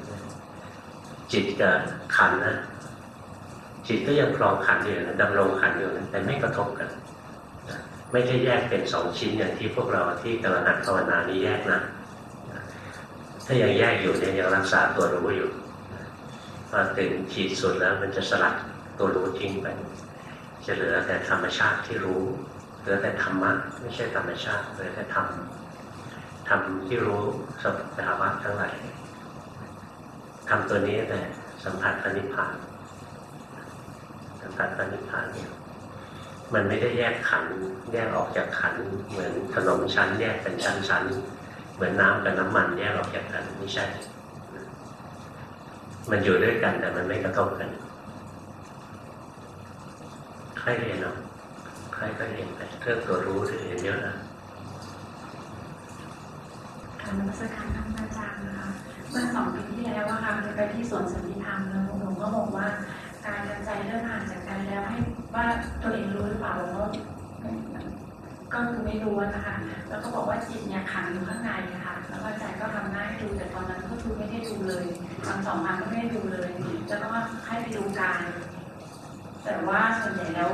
จิตกับขันนะจิตก็ยังครองขันอยู่นะดำรงขันอยู่นะแต่ไม่กระทบกัน ไม่ใช่แยกเป็นสองชิ้นอย่างที่พวกเราที่กำลังหัดภาวนานี้แยกนะถ้ายังแยกอยู่เนี่ยยังรักษาตัวรู้อยู่พอถึงขีดสุดแล้วมันจะสลัดตัวรู้ทิ้งไปจะเหลือแต่ธรรมชาติที่รู้เหลือแต่ธรรมะไม่ใช่ธรรมชาติเหลือแต่ธรรม ธรรมที่รู้สภาวะทั้งหลายทำตัวนี้แต่สัมผัสปณิพานสัมผัสปณิพานเนี่ยมันไม่ได้แยกขันแยกออกจากขัน เหมือนขนมชั้นแยกเป็นชั้นๆเหมือนน้ำกับน้ำมันแยกออกจากกันไม่ใช่ มันอยู่ด้วยกันแต่มันไม่กระทบกันใครเรียนเนาะใครก็เรียนไปเรื่องตัวรู้ที่เรียนเยอะนะ นมัสการท่านอาจารย์นะคะเมื่อสองปีที่แล้วว่าค่ะไปที่สวนสันติธรรมแล้วหลวงก็บอกว่าการกระจายเริ่มห่างจากกันแล้วให้ว่าตัวเองรู้หรือเปล่าหลวงก็ก็คือไม่รู้นะคะ แล้วก็บอกว่าจิตเนี่ยขังอยู่ข้างในนะคะ แล้วก็ใจก็ทำหน้าให้ดูแต่ตอนนั้นก็คือไม่ได้ดูเลยทำสองครั้งก็ไม่ได้ดูเลย แล้วก็ให้ไปดูกาย แต่ว่าส่วนใหญ่แล้ว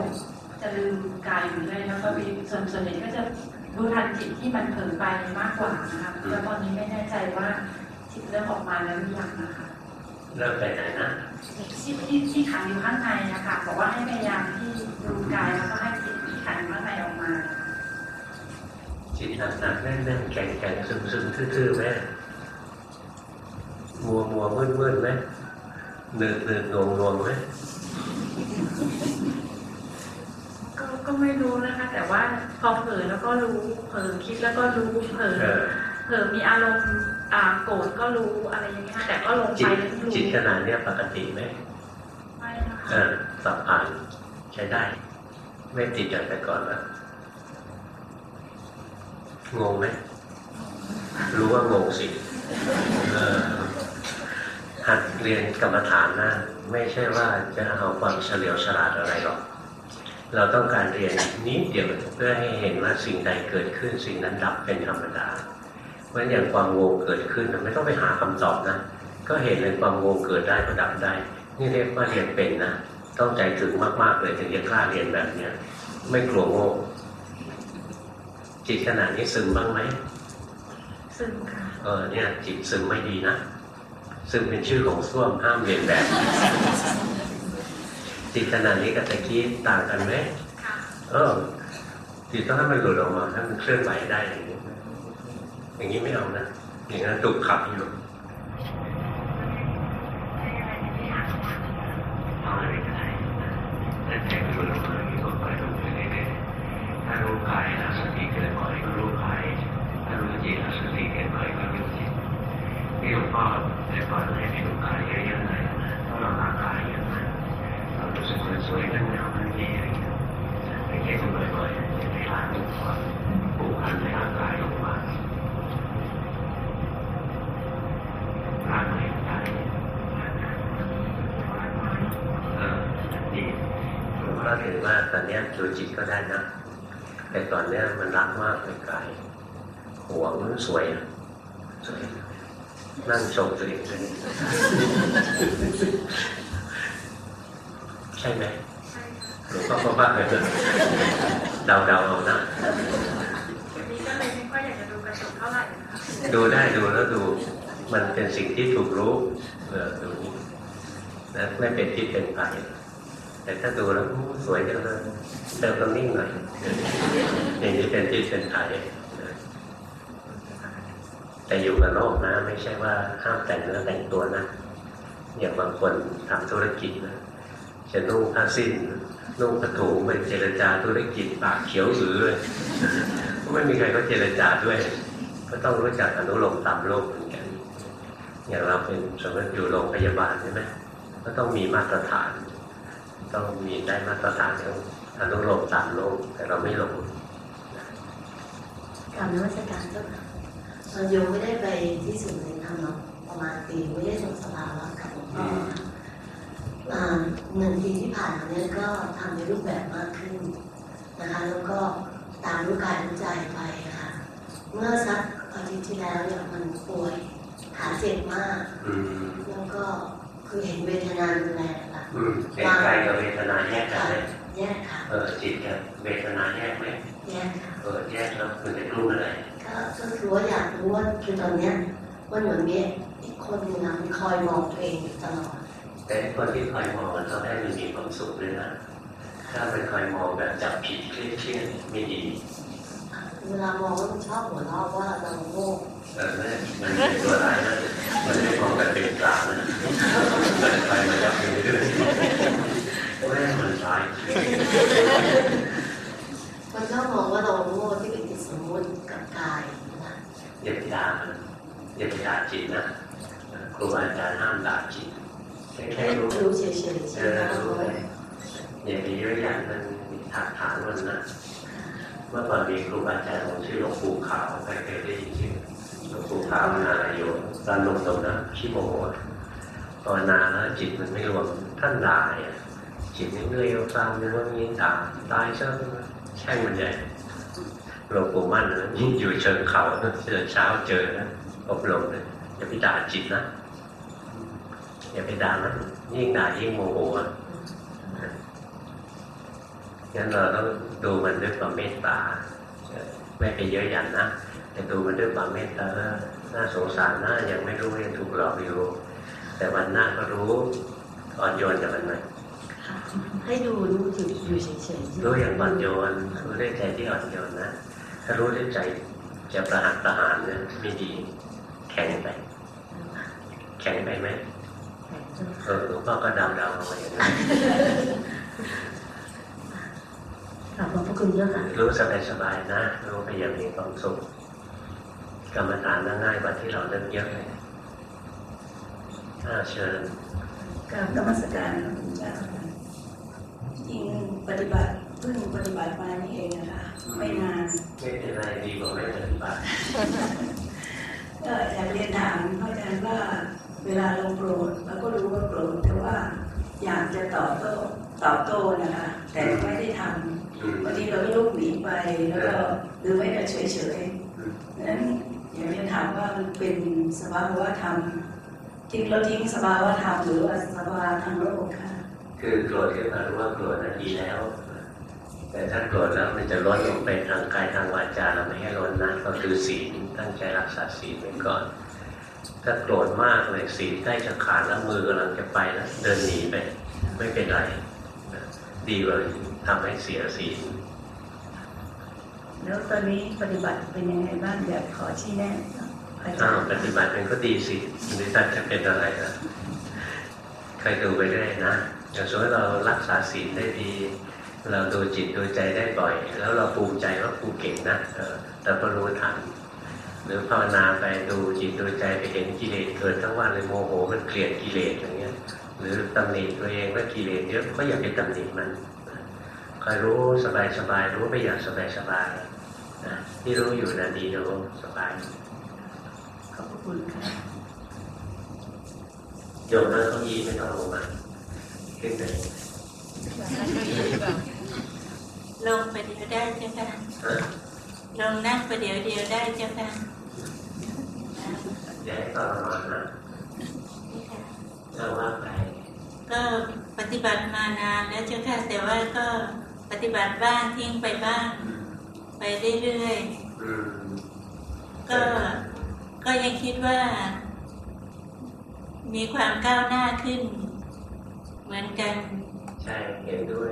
จะลืมกายอยู่เลยแล้วก็มีส่วนส่วนใหญ่ก็จะ รู้ทันจิตที่มันเผลอไปมากกว่านะคะแล้วตอนนี้ไม่แน่ใจว่าจิตเริ่มออกมาแล้วหรือยังนะคะเริ่มไปไหนนะที่ที่ที่ขังอยู่ข้างในนะคะบอกว่าให้พยายามที่ดูกายแล้วก็ให้จิตที่ขังอยู่ข้างในออกมา จิตหนักๆแน่นๆแข็งๆซึมๆทื่อๆไหมมัวมัวมืดมืดๆไหมเนืดเนืดงงงงๆไหม ก็ก็ไม่รู้นะคะ แต่ว่าพอเผลอแล้วก็รู้เผลอคิดแล้วก็รู้เผลอเออเผลอมีอารมณ์อ่าโกรธก็รู้อะไรอย่างเงี้ยค่ะแต่ก็ลงจิไปตแล้วรู้จิตขนาดเนี้ยปกติไหมไม่นะเอคะอสับผ่านใช้ได้ ไม่ติดอย่างแต่ก่อนแล้วงงไหมรู้ว่างงสิเออหัดเรียนกรรมฐานนะ ไม่ใช่ว่าจะเอาความเฉลียวฉลาดอะไรหรอก เราต้องการเรียนนิดเดียวเพื่อให้เห็นว่าสิ่งใดเกิดขึ้น สิ่งนั้นดับเป็นธรรมดา เพราะฉะนั้นอย่างความงงเกิดขึ้นไม่ต้องไปหาคำตอบนะ ก็เห็นเลยความงงเกิดได้ก็ดับได้ นี่เรียกว่าเรียนเป็นนะ ต้องใจถึงมากๆเลยถึงจะกล้าเรียนแบบเนี้ยไม่กลัวโง่จิตขนาดนี้ซึมบ้างไหมซึมค่ะเออเนี่ยจิตซึมไม่ดีนะซึมเป็นชื่อของส้วมห้ามเรียนแบบ จิตขนาดนี้กับตะกี้ต่างกันไหมค่ะเออจิตต้องให้มันหลุดออกมาให้มันเคลื่อนไหวได้อย่างนี้อย่างนี้ไม่เอานะอย่างนั้นตุกขับอยู่ แต่ก่อนไม่มีลูกค้าเยอะๆเลยต้องเราร่างกายเยอะนะเรารู้สึกสวยๆนั่งเงามันดีอะไรอย่างเงี้ยไม่ใช่คนบ่อยๆในร้านทุกคนผูกพันในร่างกายออกมาร่างกายใจเออดีหลวงพ่อถือว่าตอนเนี้ยดูจิตก็ได้นะ แต่ตอนเนี้ยมันรักมากเลยกายหวงสวยอะสวย นั่งชมตัวเองเลยใช่ไหมหลวงพ่อก็ว่าเลยเดาเดาๆเอานะ วันนี้ก็เลยไม่ค่อยอยากจะดูกระจกเท่าไหร่นะคะ ดูได้ดูแล้วดู มันเป็นสิ่งที่ถูกรู้เออดูนะ ไม่เป็นที่เป็นไปแต่ถ้าดูแล้วสวยจังเลยเติมตรงนิ่งหน่อยอย่างนี้เป็นที่เป็นไปแต่อยู่กับโลกนะ ไม่ใช่ว่าห้ามแต่งเนื้อแต่งตัวนะอย่างบางคนทำธุรกิจนะจะนุ่งผ้าสิ้นนุ่งผ้าถุงไปเจรจาธุรกิจปากเขียวหรือเลยไม่มีใครก็เจรจาด้วย ก็ต้องรู้จักอนุโลมตามโลกเหมือนกัน อย่างเราเป็นสมมติอยู่โรงพยาบาลใช่ไหม ก็ต้องมีมาตรฐาน ต้องมีได้มาตรฐานของอนุโลมตามโลกแต่เราไม่ลงกรรมนวัตการเจ้าค่ะตอนโยมไม่ได้ไปที่ศูนย์เรียนธรรมเนาะประมาณปีไม่ได้ส่งสภาวะกับหลวงพ่ออ่าหนึ่งปีที่ผ่านมาเนี่ยก็ทำในรูปแบบมากขึ้นนะคะ แล้วก็ตามรู้กายรู้ใจไปค่ะ เมื่อสักอาทิตย์ที่แล้วเนี่ยมันป่วยขาเจ็บมากอืมแล้วก็ คือเห็นเวทนารุนแรงค่ะอืมเป็นกายกับเวทนาแยกกันไหมแยกค่ะ เออจิตกับเวทนาแยกไหมแยกค่ะ เออแยกแล้วมันจะรู้อะไรก็ก็คือว่าอยากรู้ว่าคือตอนเนี้ยมันเหมือนมีอีกคนหนึงนะมันคอยมองตัวเองอยู่ตลอด แต่คนที่คอยมองมันต้องให้มันมีความสุขด้วยนะ ถ้ามันคอยมองแบบจับผิดเครียดเครียดไม่ดี เวลามองแล้วมันชอบหัวเราะว่าเราโง่ เออนั่นมันเป็นตัวร้ายนะมันไม่มองแบบเป็นกลางนะมันไปมันจะไปเรื่อยๆแม่มันร้ายมันชอบมองว่าเราโง่ที่ไปติดสมมติกับกายนะอย่าไปด่ามันอย่าไปด่าจิตนะครูอาจารย์ห้ามด่าจิตแค่แค่แค่รู้รู้เฉยๆเอใช่ไหมอรู้ไปอย่าไปเยอะอย่างมันถากถางมันนะเมื่อก่อนมีครูอาจารย์ของชื่อหลวงปู่ขาวใครเคยได้ยินชื่อ หลวงปู่ขาวนาโยตอนหนุ่มๆนะขี้โมโหภาวนาแล้วจิตมันไม่รวมท่านด่าเนี่ยจิตไมันเรื่อยฟังนึกว่ามีด่าตายซะแช่งมันใหญ่หลวงปู่มั่นนะยิ่งอยู่เชิงเขาเช้าเช้าเจอนะอบรมเลยอย่าไปด่าจิตนะอย่าไปด่ามันยิ่งด่ายิ่งโมโหอะงั้นเราต้องดูมันด้วยความเมตตาไม่ไปเยอะหยันนะ แต่ดูมันด้วยความเมตตาน่าสงสารนะยังไม่รู้ยังถูกหลอกอยู่ แต่วันหน้าก็รู้อ่อนโยนกับมันไหมให้ดูรู้อยู่อยู่เฉยๆรู้อย่างอ่อนโยนรู้ด้วยใจที่อ่อนโยนนะถ้ารู้ด้วยใจจะประหัตประหารเนี่ยไม่ดีแข็งไปแข็งไปไหมเออหลวงพ่อก็เดาเดาๆเอาไว้อย่างนั้นขอบพระคุณเยอะค่ะรู้สบายสบายๆนะรู้ไปอย่างมีความสุข กรรมฐานน่าง่ายกว่าที่เราเริ่มเยอะเลยอ่าเชิญการกรรมสการพระคุณเจ้าค่ะจริงปฏิบัติเพิ่งปฏิบัติมานี่เองนะคะไม่นานไม่เป็นไรดีกว่าไม่ปฏิบัติก็อยากเรียนถามพระอาจารย์ว่าเวลาเราโกรธเราก็รู้ว่าโกรธแต่ว่าอยากจะตอบโต้ตอบโต้นะคะ แต่ไม่ได้ทอืมำบางทีเราก็ลุกหนีไปแล้วก็หรือไม่ก็เฉยเฉยๆดังนั้นอยากจะถา มว่ามันเป็นสภาวะธรรมทิ้งเราทิ้งสภาวะธรรมหรือว่าสภาวะทางโลกค่ะ คือโกรธขึ้นมารู้ว่าโกรธนาทีแล้ว แต่ถ้าโกรธแล้วมันจะล้นลงไปทางกายทางวาจาเราไม่ให้ล้นนะก็คือศีลตั้งใจรักษาศีลไว้ก่อน ถ้าโกรธมากเลยศีลใกล้จะขาดแล้วมือกำลังจะไปแล้วเดินหนีไปไม่เป็นไรนะดีกว่าทำให้เสียศีลแล้วตอนนี้ปฏิบัติเป็นยังไงบ้างอยากขอชี้แนะ อ้าวรปฏิบัติมันก็ดีสิหรือท่านจะเป็นอะไรนะใครดูไปเรื่อยนะอย่างสมมติเรารักษาศีลได้ดี เราดูจิตดูใจได้บ่อย แล้วเราภูมิใจว่าภูเก่งนะแต่ก็รู้ทันหรือภาวนาไปดูจิตดูใจไปเห็นกิเลสเกิดทั้งวันเลยโมโหมันเกลียดกิเลสอย่างเงี้ย หรือตำหนิตัวเองว่ากิเลสเยอะก็อย่าไปตำหนิมันคอยรู้สบายสบายรู้ไปอย่างสบายสบายนะที่รู้อยู่นะดีรู้สบาย ขอบคุณค่ะโยมนั่งเก้าอี้ไม่ต้องลงมาขึ้นไปลงไปเดียวได้เจ้าค่ะฮะลงนั่งไปเดี๋ยวเดียวได้เจ้าค่ะอย่าให้ตอนนอนนะนี่ค่ะถ้าว่าไปก็ปฏิบัติมานานแล้วเจ้าค่ะแต่ว่าก็ปฏิบัติบ้างทิ้งไปบ้าง ไปเรื่อยอืมๆก็ ก็ยังคิดว่า มีความก้าวหน้าขึ้น เหมือนกัน ใช่เห็นด้วย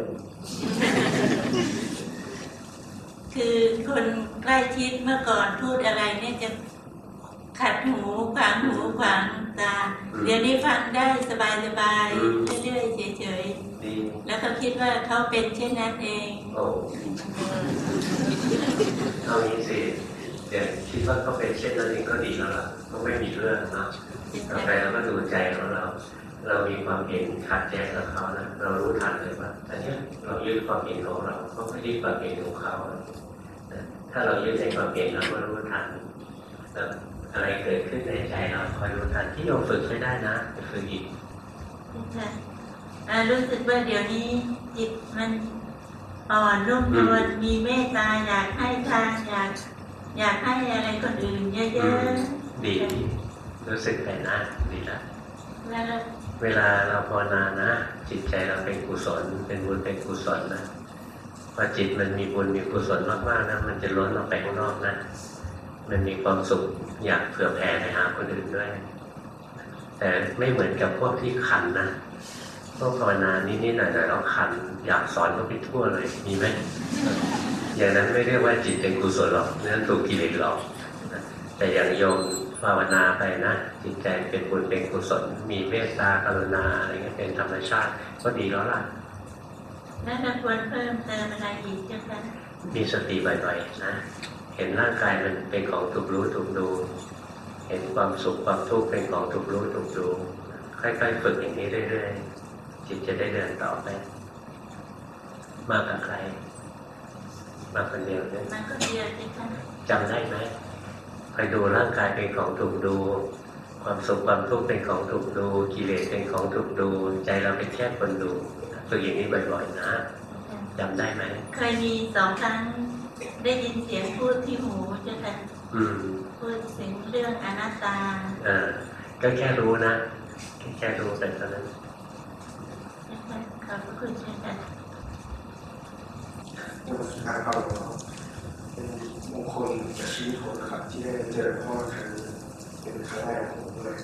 คือคนใกล้ชิดเมื่อก่อนพูดอะไรเนี่ยจะขัดหูขวางหูขวางตา เดี๋ยวนี้ฟังได้สบายสบายๆเรื่อยๆเฉยดีๆแล้วก็คิดว่าเขาเป็นเช่นนั้นเอง โอ้เอางี้สิ เดี๋ยวคิดว่าเขาเป็นเช่นนั้นเองก็ดีแล้วล่ะก็ไม่มีเรื่องเนาะต่อไปเราก็ดูใจของเรา เรามีความเห็นขัดแย้งกับเขานะเรารู้ทันเลยว่าอันเนี้ยเรายึดความเห็นของเราเขาไม่ยึดความเห็นของเขานะถ้าเรายึดในความเห็นเราก็รู้ทันแล้วอะไรเกิดขึ้นในใจเราคอยรู้ทันที่โยมฝึกไม่ได้นะไปฝึกอีกค่ะอ่ารู้สึกว่าเดี๋ยวนี้จิตมันอ่อนนุ่มนวลมีเมตตาอยากให้ทานอยาก อยากให้อะไรคนอื่นเยอะดีรู้สึกไปนะดีละๆแล้วเวลาเราภาวนานะ จิตใจเราเป็นกุศล เป็นบุญเป็นกุศลนะพอจิตมันมีบุญมีกุศลมากๆนะมันจะล้นออกไปข้างนอกนะมันมีความสุขอยากเผื่อแผ่ไปหาคนอื่นด้วย แต่ไม่เหมือนกับพวกที่ขันนะพวกภาวนานิดๆหน่อยๆแล้วขัน อยากสอนเขาไปทั่วเลยมีไหม อย่างนั้นไม่เรียกว่าจิตเป็นกุศลหรอกนั่นถูกกิเลสหลอกนะแต่อย่างโยมภาวนาไปนะจิตใจเป็นบุญเป็นกุศลมีเมตตากรุณาอะไรเงี้ยเป็นธรรมชาติก็ดีแล้วล่ะแล้วเราควรเพิ่มเติมอะไรอีกเจ้าค่ะมีสติบ่อยๆนะ เห็นร่างกายมันเป็นของถูกรู้ถูกดู เห็นความสุขความทุกข์เป็นของถูกรู้ถูกดูค่อยๆฝึกอย่างนี้เรื่อยๆจิตจะได้เดินต่อไป มากับใคร มาคนเดียวเนี่ยมันก็เดียวเจ้าค่ะจำได้ไหมไปดูร่างกายเป็นของถูกดู ความสุขความทุกข์เป็นของถูกดู กิเลสเป็นของถูกดู ใจเราเป็นแค่คนดูฝึกอย่างนี้บ่อยๆนะจำได้ไหมเคยมีสองครั้งได้ยินเสียงพูดที่หูเจ้าค่ะอืมพูดถึงเรื่องอนัตตาเออก็แค่รู้นะแค่แค่รู้เป็นเท่านั้นเจ้าค่ะขอบพระคุณเจ้าค่ะ นมัสการครับหลวงพ่อเป็นมงคลกับชีวิตผมนะครับ ที่ได้เจอพ่อครั้งนี้เป็นครั้งแรกของผมเลย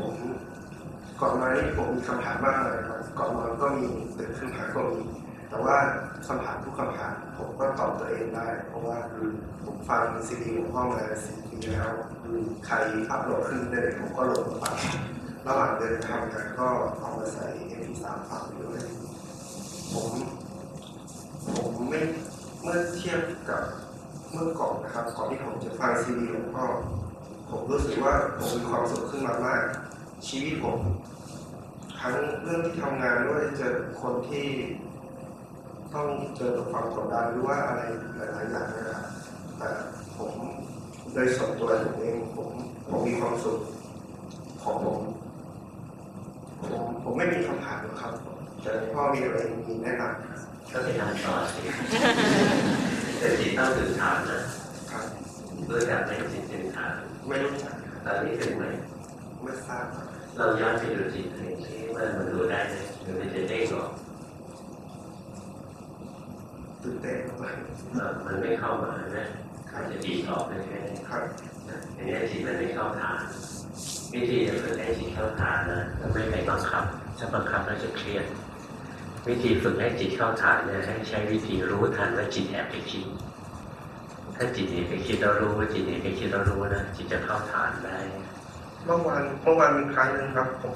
ผมก่อนมานี่ผมมีคำถามมากเลยครับก่อนนอนก็มีตื่นขึ้นมาก็มีแต่ว่าคำถามทุกคำถามผมก็ตอบตัวเองได้ เพราะว่าผมฟังซีดีหลวงพ่อมาสี่ปีแล้วใครอัพโหลดขึ้นได้ผมก็โหลดมาฟังระหว่างเดินทางกันก็เอามาใส่ MP3 ฟังด้วยผม ผมไม่เมื่อเทียบกับเมื่อก่อนนะครับก่อนที่ผมจะฟังซีดีหลวงพ่อผมรู้สึกว่าผมมีความสุขขึ้นมามาก ชีวิตผม ทั้งเรื่องที่ทำงานด้วยเจอคนที่ต้องเจอกับความกดดันหรือว่าอะไรหลายๆอย่างนะครับแต่ผมโดยส่วนตัวผมเองผมผมมีความสุขของผมผมผมไม่มีคำถามหรอกครับแต่พ่อมีอะไรมีแนะนำ ก็ไปทำต่อสิแต่จิตต้องถึงฐานนะครับรู้จักไหมจิตถึงฐาน ไม่รู้จักตอนนี้ถึงไหมไม่ทราบเราย้อนไปดูจิตเองที่ว่ามันดูได้ไหมหรือมันจะเด้งออกตื่นเต้นมากมันไม่เข้ามานะอาจจะดีออกได้แค่นี้ครับอย่างนี้จิตมันไม่เข้าฐานวิธีจะฝึกให้จิตเข้าฐานนะไม่ไปบังคับถ้าบังคับเราจะเครียด วิธีฝึกให้จิตเข้าฐานเนี่ยให้ใช้วิธีรู้ทันว่าจิตแอบไปคิดถ้าจิตหนีไปคิดเรารู้ว่าจิตหนีไปคิดเรารู้นะจิตจะเข้าฐานได้ เมื่อวานเมื่อวานมีครั้งหนึงครับผม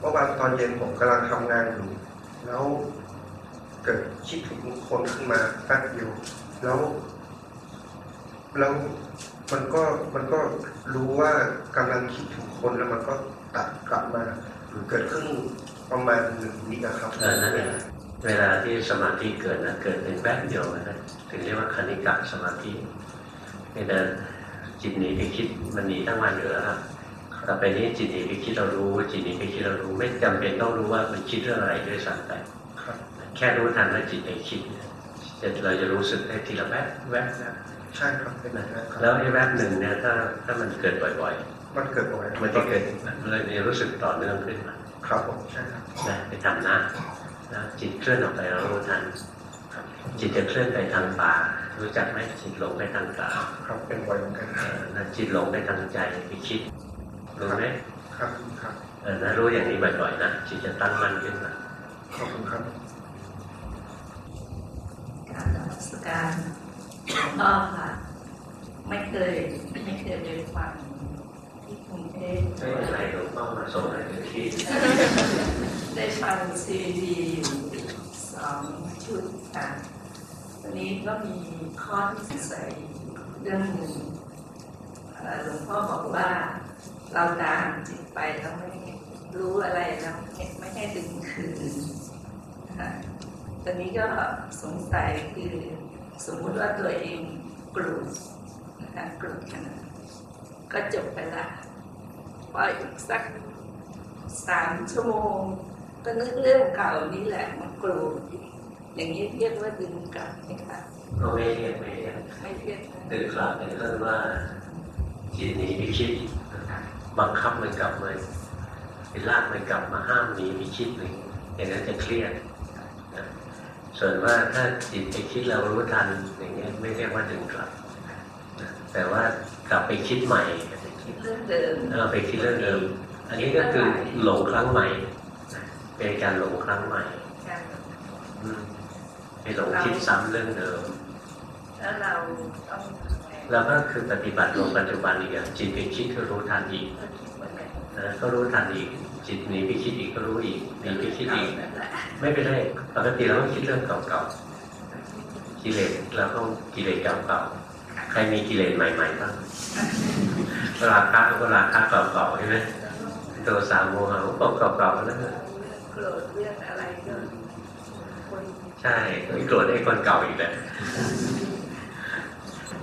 เมื่อวานตอนเย็นผมกำลังทำงานอยู่แล้วเกิดคิดถึงคนขึ้นมาแป๊บเดียวแล้วแล้วมันก็มันก็รู้ว่ากำลังคิดถึงคนแล้วมันก็ตัดกลับมาเกิดขึ้น ประมาณหนึ่งวินะครับเออนั่นเองเวลาที่สมาธิเกิดนะเกิดเป็นแป๊บเดียวนะถึงเรียกว่าคณิกะสมาธินี่นะจิตหนีไปคิดมันหนีทั้งวันอยู่แล้วครับต่อไปนี้จิตหนีไปคิดเรารู้ จิตหนีไปคิดเรารู้ ไม่จำเป็นต้องรู้ว่ามันคิดเรื่องอะไรด้วยซ้ำไปครับแค่รู้ทันว่าจิตไปคิดจะเราจะรู้สึกได้ทีละแวบแวบแวบใช่ครับเป็นแบบนั้นครับแล้วไอ้แวบหนึ่งเนี่ยถ้าถ้ามันเกิดบ่อยมันเกิดบ่อยๆมันจะเกิดเลยมีรู้สึกต่อเนื่องขึ้นมา ครับผมใช่ครับนะไปทำนะนะจิตเคลื่อนออกไปเรารู้ทันจิตจะเคลื่อนไปทางตารู้จักไหมจิตหลงไปทางตาครับเป็นบ่อยเหมือนกันเออนะจิตหลงไปทางใจไปคิดรู้ไหมครับครับเออนะรู้อย่างนี้บ่อยๆนะจิตจะตั้งมั่นขึ้นมาขอบคุณครับการนมัสการหลวงพ่อค่ะ ไม่เคยไม่เคยได้ฟังที่กรุงเทพ ไม่เป็นไรหลวงพ่อมาส่งให้ถึงที่ได้ฟังซีดีอยู่สองชุดค่ะวันนี้ก็มีข้อที่สงสัยเรื่องหนึ่งหลวงพ่อบอกว่าเราตามจิตไปแล้วไม่รู้อะไรแล้วไม่ให้ดึงคืนนะคะตอนนี้ก็สงสัยคือสมมุติว่าตัวเองโกรธนะคะโกรธขนาดก็จบไปละ พออีกสักสามชั่วโมง ก็นึกเรื่องเก่านี่แหละมาโกรธอีกอย่างนี้เรียกว่าดึงกลับไหมคะก็ไม่เรียกไม่เรียกไม่เรียกนะดึกกลับเป็นเรื่องว่าจิตหนีไปคิดบังคับมันกลับมาไปลากมันกลับมาห้ามหนีไปคิดหนึ่งอย่างนั้นจะเครียดนะส่วนว่าถ้าจิตไปคิดเรารู้ทันอย่างเงี้ยไม่เรียกว่าดึงกลับนะแต่ว่ากลับไปคิดใหม่ไป คิดเรื่องเดิมเออไปคิดเรื่องเดิม อันนี้ก็คือหลงครั้งใหม่นะเป็นการหลงครั้งใหม่กันอืมไปหลงคิดซ้ำเรื่องเดิม แล้วเราต้องทำไงแล้วก็คือปฏิบัติลงปัจจุบันอีกอย่างจิตไปคิดก็รู้ทันอีกก็คิดเหมือนกันนะก็รู้ทันอีก จิตหนีไปคิดอีกก็รู้อีกหนีไปคิดอีกนั่นแหละไม่เป็นไรปกติเราก็คิดเรื่องเก่าๆกิเลสเราก็กิเลสเก่าๆใครมีกิเลสใหม่ๆบ้าง ราคะก็ราคะเก่าๆใช่ไหมตัวสามโมหะก็เก่าๆแล้วนะโกรธเรื่องอะไรก็คนใช่ไม่โกรธไอ้คนเก่าอีกแหละ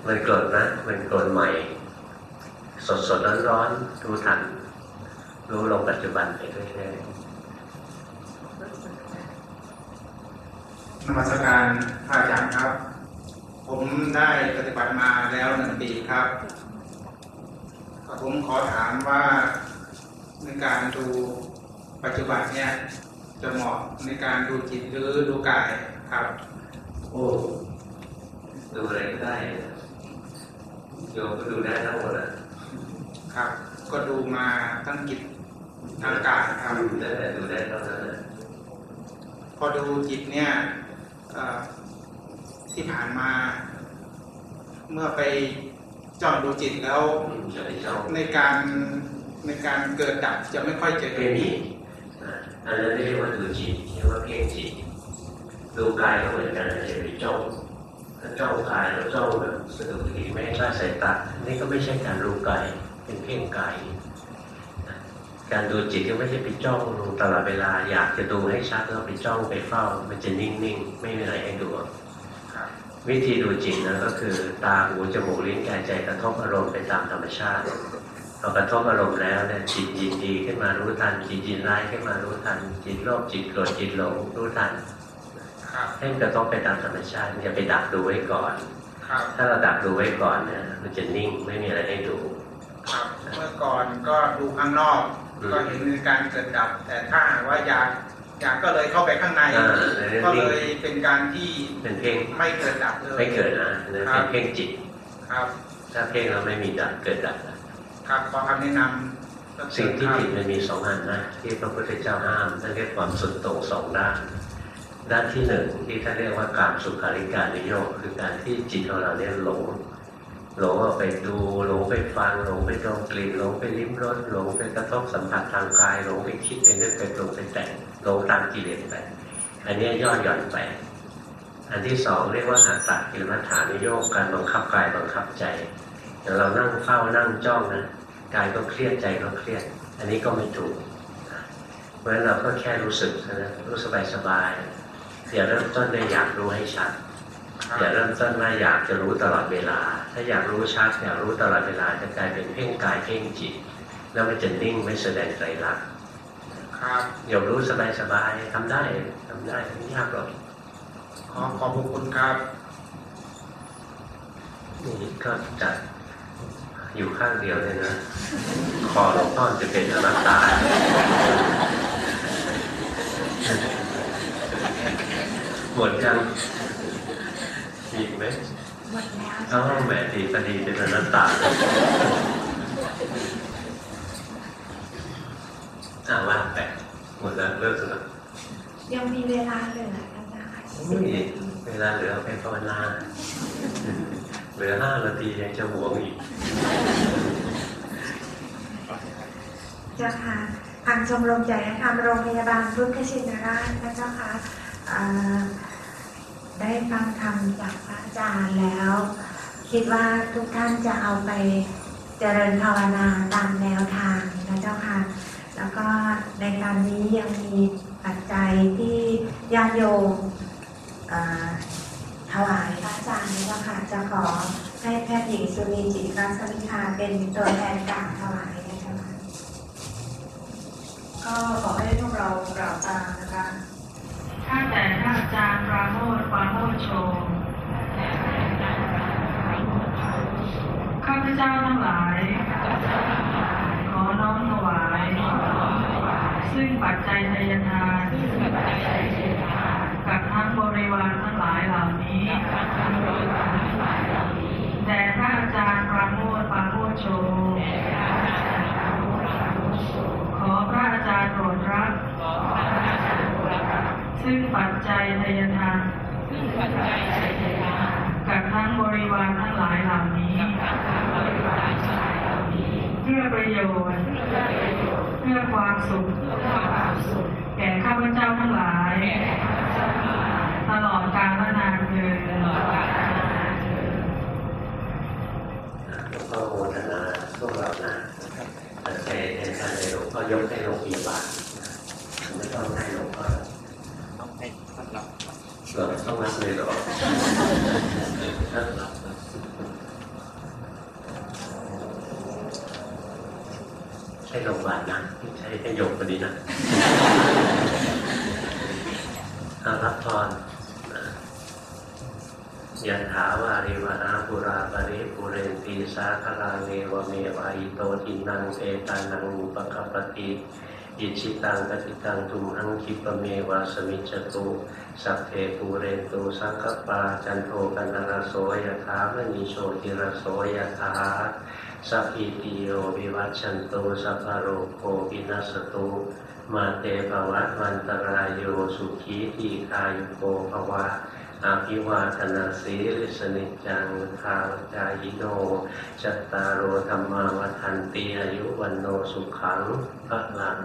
มันโกรธนะ มันโกรธใหม่ สดสดร้อนร้อนๆรู้ทัน รู้ลงปัจจุบันไปเรื่อยนมัสการพระอาจารย์ครับ ผมได้ปฏิบัติมาแล้วหนึ่งปีครับ ผมขอถามว่าในการดูปัจจุบันเนี่ยจะเหมาะในการดูจิตหรือดูกายครับๆโอ้ดูอะไรก็ได้นะโยมก็ดูได้ทั้งหมดอะครับ ก็ดูมาทั้งจิตทั้งกายครับดูได้แต่ดูได้เท่านั้นนะพอดูจิตเนี่ยเอ่อที่ผ่านมา เมื่อไป จ้องดูจิตแล้วในการในการเกิดดับจะไม่ค่อยเจอไม่มีอันนั้นเรียกว่าดูจิตเรียกว่าเพ่งจิตดูกายก็เหมือนกันอย่าไปจ้องถ้าจ้องกายแล้วจ้องแบบสะดุดทีไม่ให้ลาดสายตานี่ก็ไม่ใช่การดูกายเป็นเพ่งกายการดูจิตก็ไม่ใช่ไปจ้องตลอดเวลา อยากจะดูให้ชัดแล้วไปจ้องไปเฝ้า มันจะนิ่งๆ ไม่มีอะไรให้ดู วิธีดูจิตนะก็คือตาหูจมูกลิ้นกายใจกระทบอารมณ์ไปตามธรรมชาติพอกระทบอารมณ์แล้วเนี่ยจิตยินดีขึ้นมารู้ทันจิตยินร้ายขึ้นมารู้ทันจิตโลภจิตโกรธจิตหลงรู้ทันครับให้มันกระทบไปตามธรรมชาติอย่าไปดักดูไว้ก่อนครับถ้าเราดักดูไว้ก่อนเนี่ยมันจะนิ่งไม่มีอะไรให้ดูครับเมื่อก่อนก็ดูข้างนอกอืมก็เห็นการเกิดดับ แต่ถ้าหากว่าอยาก อยากก็เลยเข้าไปข้างในอ่าก็เลยเป็นการที่เป็นเพ่งไม่เกิดดับเลยไม่เกิดนะนั่นเป็นเพ่งจิตครับ ถ้าเพ่งเราไม่มีดับเกิดดับนะครับขอคำแนะนำก็คือสิ่งที่ครับผิดมันมีสองอันนะที่พระพุทธเจ้าห้ามนั่นเรียกความสุดโต่งสองด้าน ด้านที่หนึ่งที่ท่านเรียกว่าการสุขาริการนิโยคคือการที่จิตของเราเนี่ยหลงหลงออกไปดูหลงไปฟังหลงไปดมกลิ่นหลงไปลิ้มรสหลงไปกระทบสัมผัสทางกายหลงไปคิดไปนึกไปปรุงไปแต่ง หลงตามกิเลสไป อันเนี้ยย่อหย่อนไป อันที่สองเรียกว่าหัตถกิลมัฏฐานิโยคการบังคับกายบังคับใจอย่างเรานั่งเฝ้านั่งจ้องนะกายก็เครียดใจก็เครียด อันนี้ก็ไม่ถูกเพราะฉะนั้นเราก็แค่รู้สึกนะรู้สบายสบายอย่าเริ่มต้นด้วยอยากรู้ให้ชัดอย่าเริ่มต้นว่าอยากจะรู้ตลอดเวลา ถ้าอยากรู้ชัดอยากรู้ตลอดเวลาจะกลายเป็นเพ่งกายเพ่งจิต แล้วมันจะนิ่งไม่แสดงใจรัก ครับโยมรู้สบายสบายๆทำได้ทำได้ไม่ยากหรอกขอขอบพระคุณครับนี่ก็จัดอยู่ข้างเดียวเลยนะ คอหลวงพ่อจะเป็นอนัตตาหมดยังมีอีกไหมหมดแล้วเอ้าแหมดีก็ดีเป็นอนัตตา อ่าว่าไปหมดแล้วเลิกแล้วยังมีเวลาเหลือกันนะคะไม่มีเวลาเหลือไปภาวนาเหลือห้านาทียังจะหวงอีกเจ้าค่ะทางชมรมใจธรรมโรงพยาบาลพุทธชินราชนะเจ้าค่ะเอ่อได้ฟังธรรมจากพระอาจารย์แล้ว คิดว่าทุกท่านจะเอาไปเจริญภาวนาตามแนวทางนะเจ้าค่ะ แล้วก็ในตอนนี้ยังมีปัจจัยที่ญาติโยมถวายพระอาจารย์นะเจ้าค่ะจะขอให้แพทย์หญิงสุนีจิตรัสมิทาเป็นตัวแทนกล่าวถวายนะคะก็ขอให้พวกเรากล่าวตามนะคะข้าแต่พระอาจารย์ปราโมทปราโมทโชข้าพเจ้าทั้งหลาย ขอน้อมถวาย ซึ่งปัจจัยทายทานกับทั้งบริวารทั้งหลายเหล่านี้แด่พระอาจารย์ปราโมทปราโมทโช ขอพระอาจารย์โปรดรับ ซึ่งปัจจัยทายทานกับทั้งบริวารทั้งหลายเหล่านี้ เพื่อประโยชน์ เพื่อความสุข แก่ข้าพเจ้าทั้งหลาย ตลอดกาลนานเทินหลวงพ่อโมทนาพวกเรานะแต่ใจในการในหลวงพ่อยกให้โรงพยาบาลนะไม่ต้องให้หลวงพ่อต้องให้ท่านรับเราต้องรับเลยหรอท่านรับใช่โรงพยาบาลนะ ไม่ใช่ให้โยมคนนี้นะอารับพรนยันถาวาริวนาปุราปริปุเรนตีสาคาราเนวเมวายโตทินังเอตานังอุปกปติอิจฉิตัง ปัตถิตัง ตุมหัง ขิปปะเมวะ สะมิชฌะตุสัพเพปูเรนตุสังกัปปาจันโท ปัณณะระโส ยะถา มะณิ โชติระโส ยะถา สัพพีติโยวิวัชชันตุสัพพะโรโควินัสสะตุมาเต ภะวัตวันตะราโยสุขีทีฆายุโก ภะวะอะภิวาทะนะสีลิสสะ นิจจัง วุฑฒาปะจายิโนจัตตารโอธรรมาวัฏันตีอายุวันโนสุขังพระลัง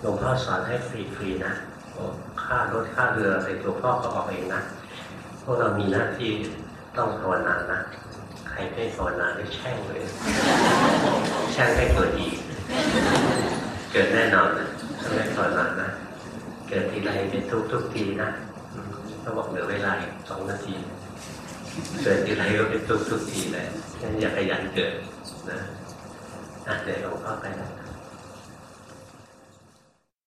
หลวงพ่อสอนให้ฟรีๆนะค่ารถค่าเรืออะไรหลวงพ่อก็ออกเองนะ พวกเรามีหน้าที่ ต้องภาวนานะ ใครไม่ภาวนาได้แช่งเลย แช่งให้เกิดอีก เกิดแน่นอนนะถ้าไม่ภาวนานะ เกิดทีไรเป็นทุกทุกทีนะเขาบอกเหลือเวลาอีกสองนาที เกิดทีไรก็เป็นทุกทุกทีเลยงั้นอย่าขยันเกิดนะอะเดี๋ยวหลวงพ่อไปแล้ว